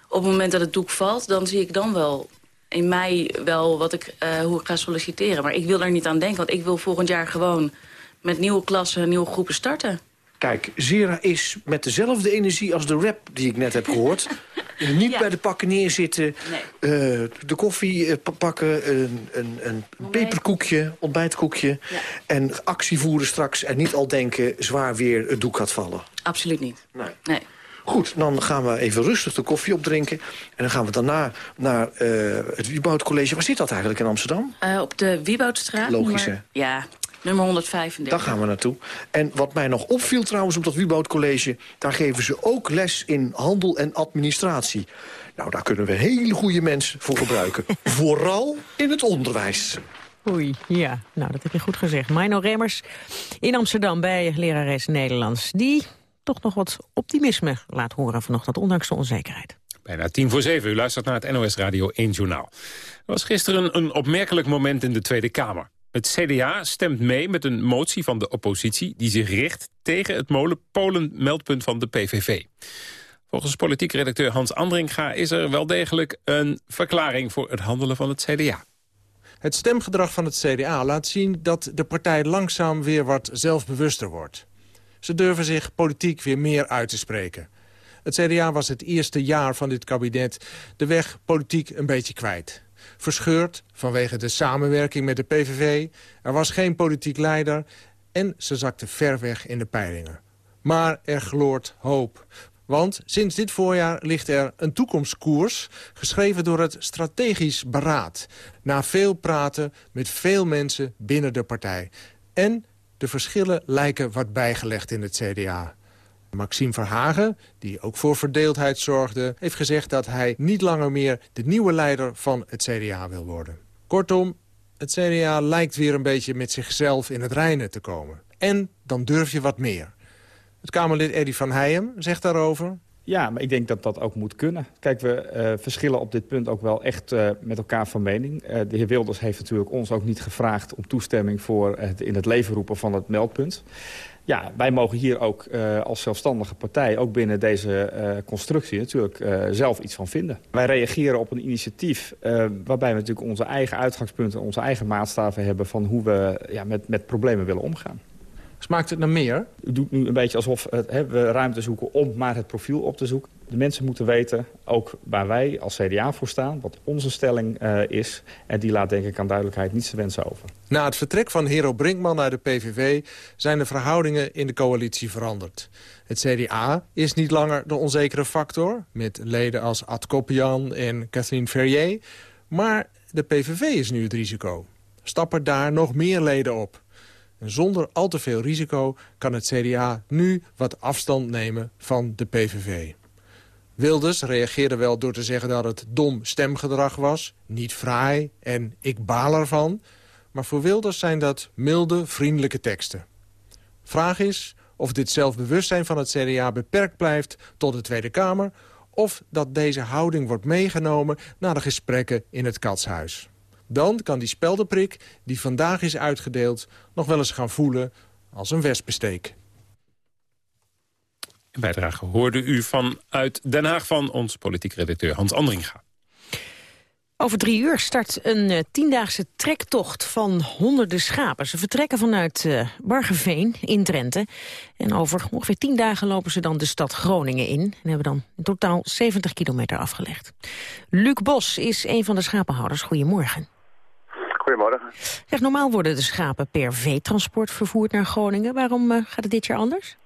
op het moment dat het doek valt, dan zie ik dan wel in mei wel wat ik, uh, hoe ik ga solliciteren. Maar ik wil er niet aan denken, want ik wil volgend jaar gewoon... met nieuwe klassen, nieuwe groepen starten. Kijk, Zera is met dezelfde energie als de rap die ik net heb gehoord. *laughs* niet ja. bij de pakken neerzitten, nee. uh, de koffie uh, pakken, een, een, een peperkoekje, ontbijtkoekje... Ja. en actie voeren straks en niet al denken zwaar weer het doek gaat vallen. Absoluut niet. Nee. nee. Goed, dan gaan we even rustig de koffie opdrinken. En dan gaan we daarna naar uh, het Wieboud College. Waar zit dat eigenlijk in Amsterdam? Uh, op de Wieboudstraat. Logisch, hè? Ja, nummer 135. Daar gaan we naartoe. En wat mij nog opviel trouwens op dat Wieboud College... daar geven ze ook les in handel en administratie. Nou, daar kunnen we hele goede mensen voor gebruiken. *laughs* Vooral in het onderwijs. Oei, ja. Nou, dat heb je goed gezegd. Mino Remmers in Amsterdam bij lerares Nederlands. Die toch nog wat optimisme laat horen vanochtend, ondanks de onzekerheid. Bijna tien voor zeven. U luistert naar het NOS Radio 1 Journaal. Er was gisteren een opmerkelijk moment in de Tweede Kamer. Het CDA stemt mee met een motie van de oppositie... die zich richt tegen het Polen-meldpunt van de PVV. Volgens politiek redacteur Hans Andringa is er wel degelijk een verklaring... voor het handelen van het CDA. Het stemgedrag van het CDA laat zien dat de partij langzaam weer wat zelfbewuster wordt. Ze durven zich politiek weer meer uit te spreken. Het CDA was het eerste jaar van dit kabinet de weg politiek een beetje kwijt. Verscheurd vanwege de samenwerking met de PVV. Er was geen politiek leider en ze zakte ver weg in de peilingen. Maar er gloort hoop. Want sinds dit voorjaar ligt er een toekomstkoers... geschreven door het Strategisch Beraad. Na veel praten met veel mensen binnen de partij. En de verschillen lijken wat bijgelegd in het CDA. Maxime Verhagen, die ook voor verdeeldheid zorgde... heeft gezegd dat hij niet langer meer de nieuwe leider van het CDA wil worden. Kortom, het CDA lijkt weer een beetje met zichzelf in het reinen te komen. En dan durf je wat meer. Het Kamerlid Eddy van Heijem zegt daarover... Ja, maar ik denk dat dat ook moet kunnen. Kijk, we uh, verschillen op dit punt ook wel echt uh, met elkaar van mening. Uh, de heer Wilders heeft natuurlijk ons ook niet gevraagd... om toestemming voor het in het leven roepen van het meldpunt. Ja, wij mogen hier ook als zelfstandige partij... ook binnen deze constructie natuurlijk zelf iets van vinden. Wij reageren op een initiatief waarbij we natuurlijk onze eigen uitgangspunten... onze eigen maatstaven hebben van hoe we ja, met, met problemen willen omgaan. Smaakt het naar meer? U doet nu een beetje alsof het, hè, we ruimte zoeken om maar het profiel op te zoeken. De mensen moeten weten, ook waar wij als CDA voor staan, wat onze stelling uh, is. En die laat denk ik aan duidelijkheid niets te wensen over. Na het vertrek van Hero Brinkman uit de PVV zijn de verhoudingen in de coalitie veranderd. Het CDA is niet langer de onzekere factor, met leden als Ad Koppian en Kathleen Ferrier. Maar de PVV is nu het risico. Stappen daar nog meer leden op? En zonder al te veel risico kan het CDA nu wat afstand nemen van de PVV. Wilders reageerde wel door te zeggen dat het dom stemgedrag was, niet fraai en ik baal ervan. Maar voor Wilders zijn dat milde, vriendelijke teksten. Vraag is of dit zelfbewustzijn van het CDA beperkt blijft tot de Tweede Kamer... of dat deze houding wordt meegenomen naar de gesprekken in het Katshuis. Dan kan die speldenprik die vandaag is uitgedeeld... nog wel eens gaan voelen als een wespensteek. Een bijdrage hoorde u vanuit Den Haag van ons politiek redacteur Hans Andringa. Over drie uur start een uh, tiendaagse trektocht van honderden schapen. Ze vertrekken vanuit uh, Bargeveen in Drenthe. En over ongeveer tien dagen lopen ze dan de stad Groningen in. En hebben dan in totaal 70 kilometer afgelegd. Luc Bos is een van de schapenhouders. Goedemorgen. Goedemorgen. Zeg, normaal worden de schapen per veetransport vervoerd naar Groningen. Waarom uh, gaat het dit jaar anders?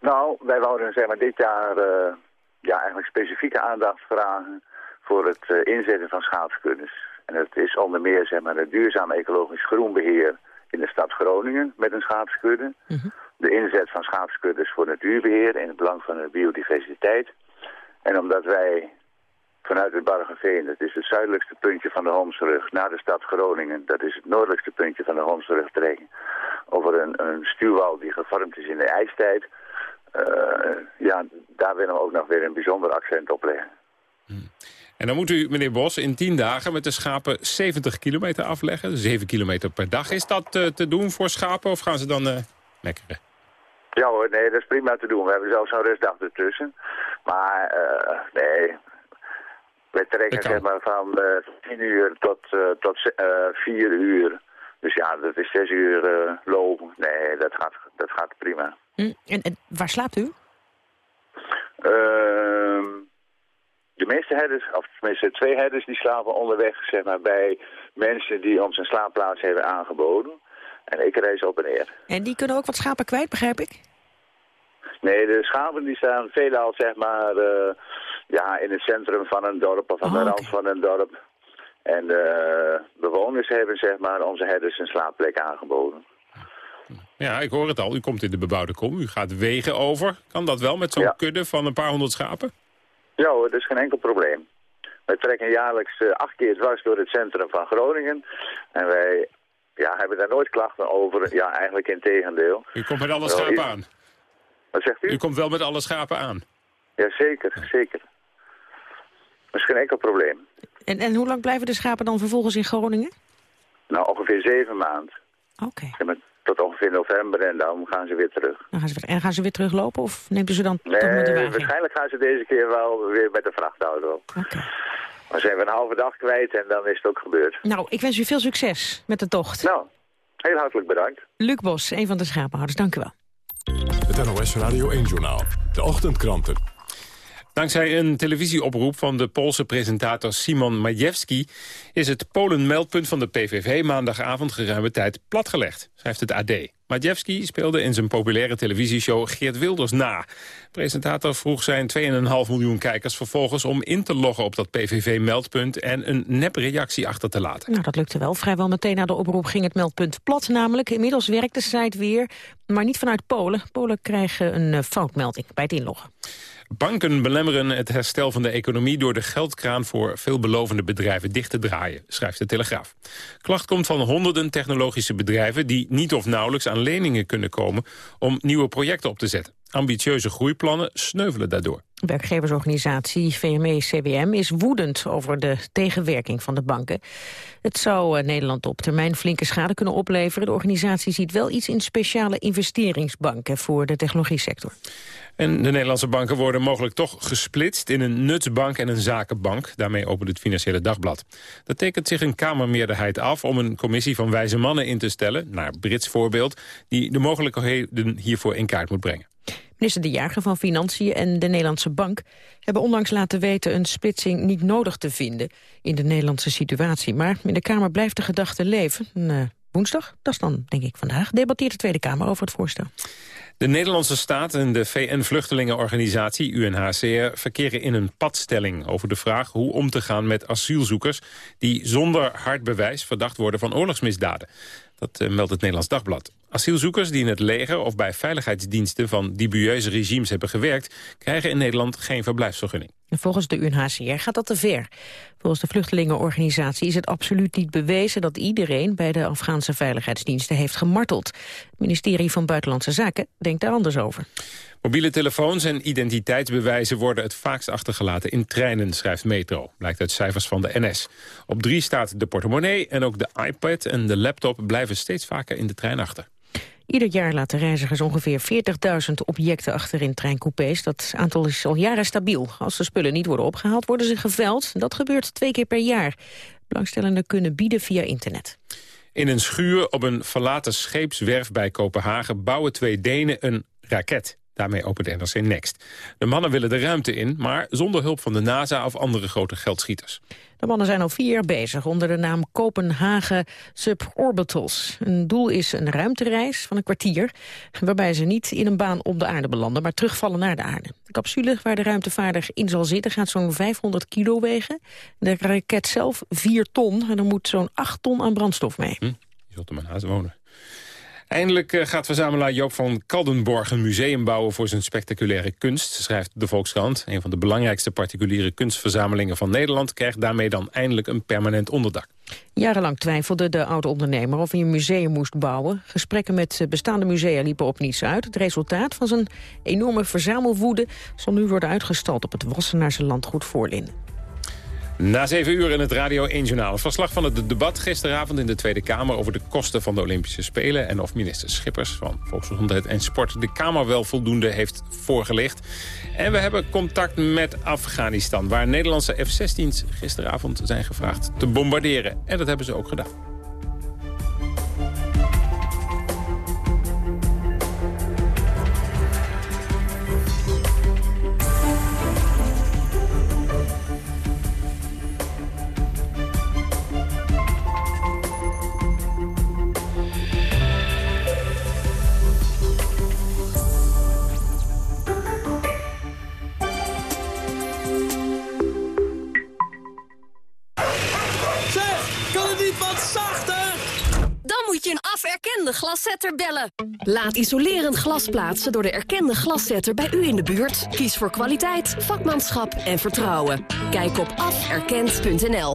Nou, wij wouden zeg maar, dit jaar uh, ja, eigenlijk specifieke aandacht vragen voor het uh, inzetten van schaapskuddes. En dat is onder meer zeg maar, het duurzaam ecologisch groenbeheer in de stad Groningen met een schaapskudde. -hmm. De inzet van schaapskuddes voor natuurbeheer in het belang van de biodiversiteit. En omdat wij vanuit het Bargeveen, dat is het zuidelijkste puntje van de Holmsrug, naar de stad Groningen, dat is het noordelijkste puntje van de Holmsrug trekken, over een, een stuwwal die gevormd is in de ijstijd. Uh, ja, daar willen we ook nog weer een bijzonder accent op leggen. Hmm. En dan moet u, meneer Bos, in tien dagen met de schapen 70 kilometer afleggen. 7 kilometer per dag. Is dat uh, te doen voor schapen of gaan ze dan uh, lekkeren? Ja hoor, nee, dat is prima te doen. We hebben zelfs zo'n rustdag ertussen. Maar nee, wij trekken zeg maar van uh, 10 uur tot, uh, tot uh, 4 uur. Dus ja, dat is 6 uur lopen. Nee, dat gaat, dat gaat prima. Mm, en, en, waar slaapt u? Ehm, de meeste herders, of tenminste twee herders, die slapen onderweg zeg maar, bij mensen die ons een slaapplaats hebben aangeboden. En ik reis op en neer. En die kunnen ook wat schapen kwijt, begrijp ik? Nee, de schapen die staan veelal zeg maar uh, ja, in het centrum van een dorp of aan oh, de rand okay. van een dorp. En de bewoners hebben zeg maar onze herders een slaapplek aangeboden. Ja, ik hoor het al. U komt in de bebouwde kom. U gaat wegen over. Kan dat wel met zo'n ja. kudde van een paar honderd schapen? Ja hoor, dat is geen enkel probleem. Wij trekken jaarlijks uh, acht keer dwars door het centrum van Groningen. En wij ja, hebben daar nooit klachten over. Ja, eigenlijk in tegendeel. U komt met alle schapen aan? Wat zegt u? U komt wel met alle schapen aan? Jazeker, zeker. Dat is geen enkel probleem. En, en hoe lang blijven de schapen dan vervolgens in Groningen? Nou, ongeveer zeven maanden. Oké. Okay. Tot ongeveer november en dan gaan ze weer terug. Dan gaan ze weer, en gaan ze weer teruglopen of neemt u ze dan nee, toch met de wagen? waarschijnlijk gaan ze deze keer wel weer met de vrachtauto. Oké. Okay. Maar zijn we een halve dag kwijt en dan is het ook gebeurd. Nou, ik wens u veel succes met de tocht. Nou, heel hartelijk bedankt. Luc Bos, een van de schapenhouders, dank u wel. Het NOS Radio 1-journaal. De ochtendkranten. Dankzij een televisieoproep van de Poolse presentator Simon Majewski... is het Polen-meldpunt van de PVV maandagavond geruime tijd platgelegd, schrijft het AD. Majewski speelde in zijn populaire televisieshow Geert Wilders na. De presentator vroeg zijn 2,5 miljoen kijkers vervolgens om in te loggen op dat PVV-meldpunt en een nepreactie achter te laten. Nou, dat lukte wel. Vrijwel meteen na de oproep ging het meldpunt plat namelijk. Inmiddels werkt de site weer. maar niet vanuit Polen. Polen krijgen een eh, foutmelding bij het inloggen. Banken belemmeren het herstel van de economie door de geldkraan voor veelbelovende bedrijven dicht te draaien, schrijft de Telegraaf. Klacht komt van honderden technologische bedrijven die niet of nauwelijks aan leningen kunnen komen om nieuwe projecten op te zetten. Ambitieuze groeiplannen sneuvelen daardoor. Werkgeversorganisatie VME-CWM is woedend over de tegenwerking van de banken. Het zou eh, Nederland op termijn flinke schade kunnen opleveren. De organisatie ziet wel iets in speciale investeringsbanken voor de technologie sector. En de Nederlandse banken worden mogelijk toch gesplitst in een nutsbank en een zakenbank. Daarmee opent het Financiële Dagblad. Dat tekent zich een Kamermeerderheid af om een commissie van wijze mannen in te stellen, naar Brits voorbeeld, die de mogelijkheden hiervoor in kaart moet brengen. Minister De Jager van Financiën en de Nederlandse Bank hebben onlangs laten weten een splitsing niet nodig te vinden in de Nederlandse situatie. Maar in de Kamer blijft de gedachte leven. Uh, woensdag, dat is dan denk ik vandaag, debatteert de Tweede Kamer over het voorstel. De Nederlandse staat en de VN-vluchtelingenorganisatie UNHCR verkeren in een padstelling over de vraag hoe om te gaan met asielzoekers die zonder hard bewijs verdacht worden van oorlogsmisdaden. Dat uh, meldt het Nederlands Dagblad. Asielzoekers die in het leger of bij veiligheidsdiensten van dubieuze regimes hebben gewerkt... krijgen in Nederland geen verblijfsvergunning. Volgens de UNHCR gaat dat te ver. Volgens de vluchtelingenorganisatie is het absoluut niet bewezen... dat iedereen bij de Afghaanse veiligheidsdiensten heeft gemarteld. Het ministerie van Buitenlandse Zaken denkt daar anders over. Mobiele telefoons en identiteitsbewijzen worden het vaakst achtergelaten in treinen, schrijft Metro. Blijkt uit cijfers van de NS. Op drie staat de portemonnee en ook de iPad en de laptop blijven steeds vaker in de trein achter. Ieder jaar laten reizigers ongeveer 40.000 objecten achter in treincoupés. Dat aantal is al jaren stabiel. Als de spullen niet worden opgehaald, worden ze geveld. Dat gebeurt twee keer per jaar. Belangstellenden kunnen bieden via internet. In een schuur op een verlaten scheepswerf bij Kopenhagen... bouwen twee Denen een raket. Daarmee opent NRC Next. De mannen willen de ruimte in, maar zonder hulp van de NASA of andere grote geldschieters. De mannen zijn al vier jaar bezig onder de naam Kopenhagen Suborbitals. Een doel is een ruimtereis van een kwartier... waarbij ze niet in een baan om de aarde belanden, maar terugvallen naar de aarde. De capsule waar de ruimtevaarder in zal zitten gaat zo'n 500 kilo wegen. De raket zelf 4 ton en er moet zo'n 8 ton aan brandstof mee. Hm, je zult er maar naast wonen. Eindelijk eh, gaat verzamelaar Joop van Kaldenborg een museum bouwen voor zijn spectaculaire kunst, schrijft de Volkskrant. Een van de belangrijkste particuliere kunstverzamelingen van Nederland krijgt daarmee dan eindelijk een permanent onderdak. Jarenlang twijfelde de oude ondernemer of hij een museum moest bouwen. Gesprekken met bestaande musea liepen op niets uit. Het resultaat van zijn enorme verzamelwoede zal nu worden uitgestald op het Wassenaarse landgoed Voorlinden. Na zeven uur in het Radio 1 Journaal. verslag van het debat gisteravond in de Tweede Kamer... over de kosten van de Olympische Spelen... en of minister Schippers van Volksgezondheid en Sport... de Kamer wel voldoende heeft voorgelegd. En we hebben contact met Afghanistan... waar Nederlandse F-16's gisteravond zijn gevraagd te bombarderen. En dat hebben ze ook gedaan. Isolerend glas plaatsen door de erkende glaszetter bij u in de buurt. Kies voor kwaliteit, vakmanschap en vertrouwen. Kijk op aferkend.nl.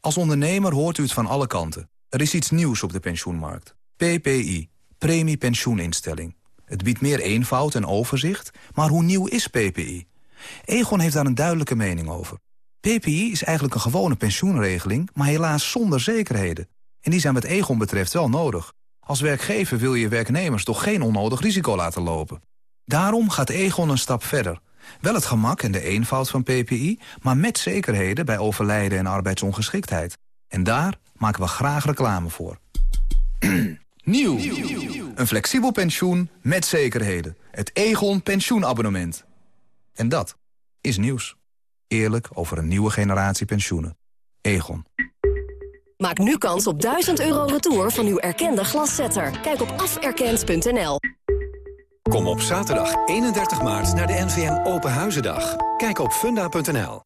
Als ondernemer hoort u het van alle kanten. Er is iets nieuws op de pensioenmarkt. PPI, Premie Pensioeninstelling. Het biedt meer eenvoud en overzicht, maar hoe nieuw is PPI? Egon heeft daar een duidelijke mening over. PPI is eigenlijk een gewone pensioenregeling, maar helaas zonder zekerheden. En die zijn wat Egon betreft wel nodig. Als werkgever wil je werknemers toch geen onnodig risico laten lopen. Daarom gaat Egon een stap verder. Wel het gemak en de eenvoud van PPI, maar met zekerheden bij overlijden en arbeidsongeschiktheid. En daar maken we graag reclame voor. *clears throat* Nieuw. Een flexibel pensioen met zekerheden. Het Egon pensioenabonnement. En dat is nieuws. Eerlijk over een nieuwe generatie pensioenen. Egon. Maak nu kans op 1000 euro retour van uw erkende glaszetter. Kijk op aferkend.nl. Kom op zaterdag 31 maart naar de NVM Open Huizendag. Kijk op funda.nl.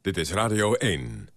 Dit is Radio 1.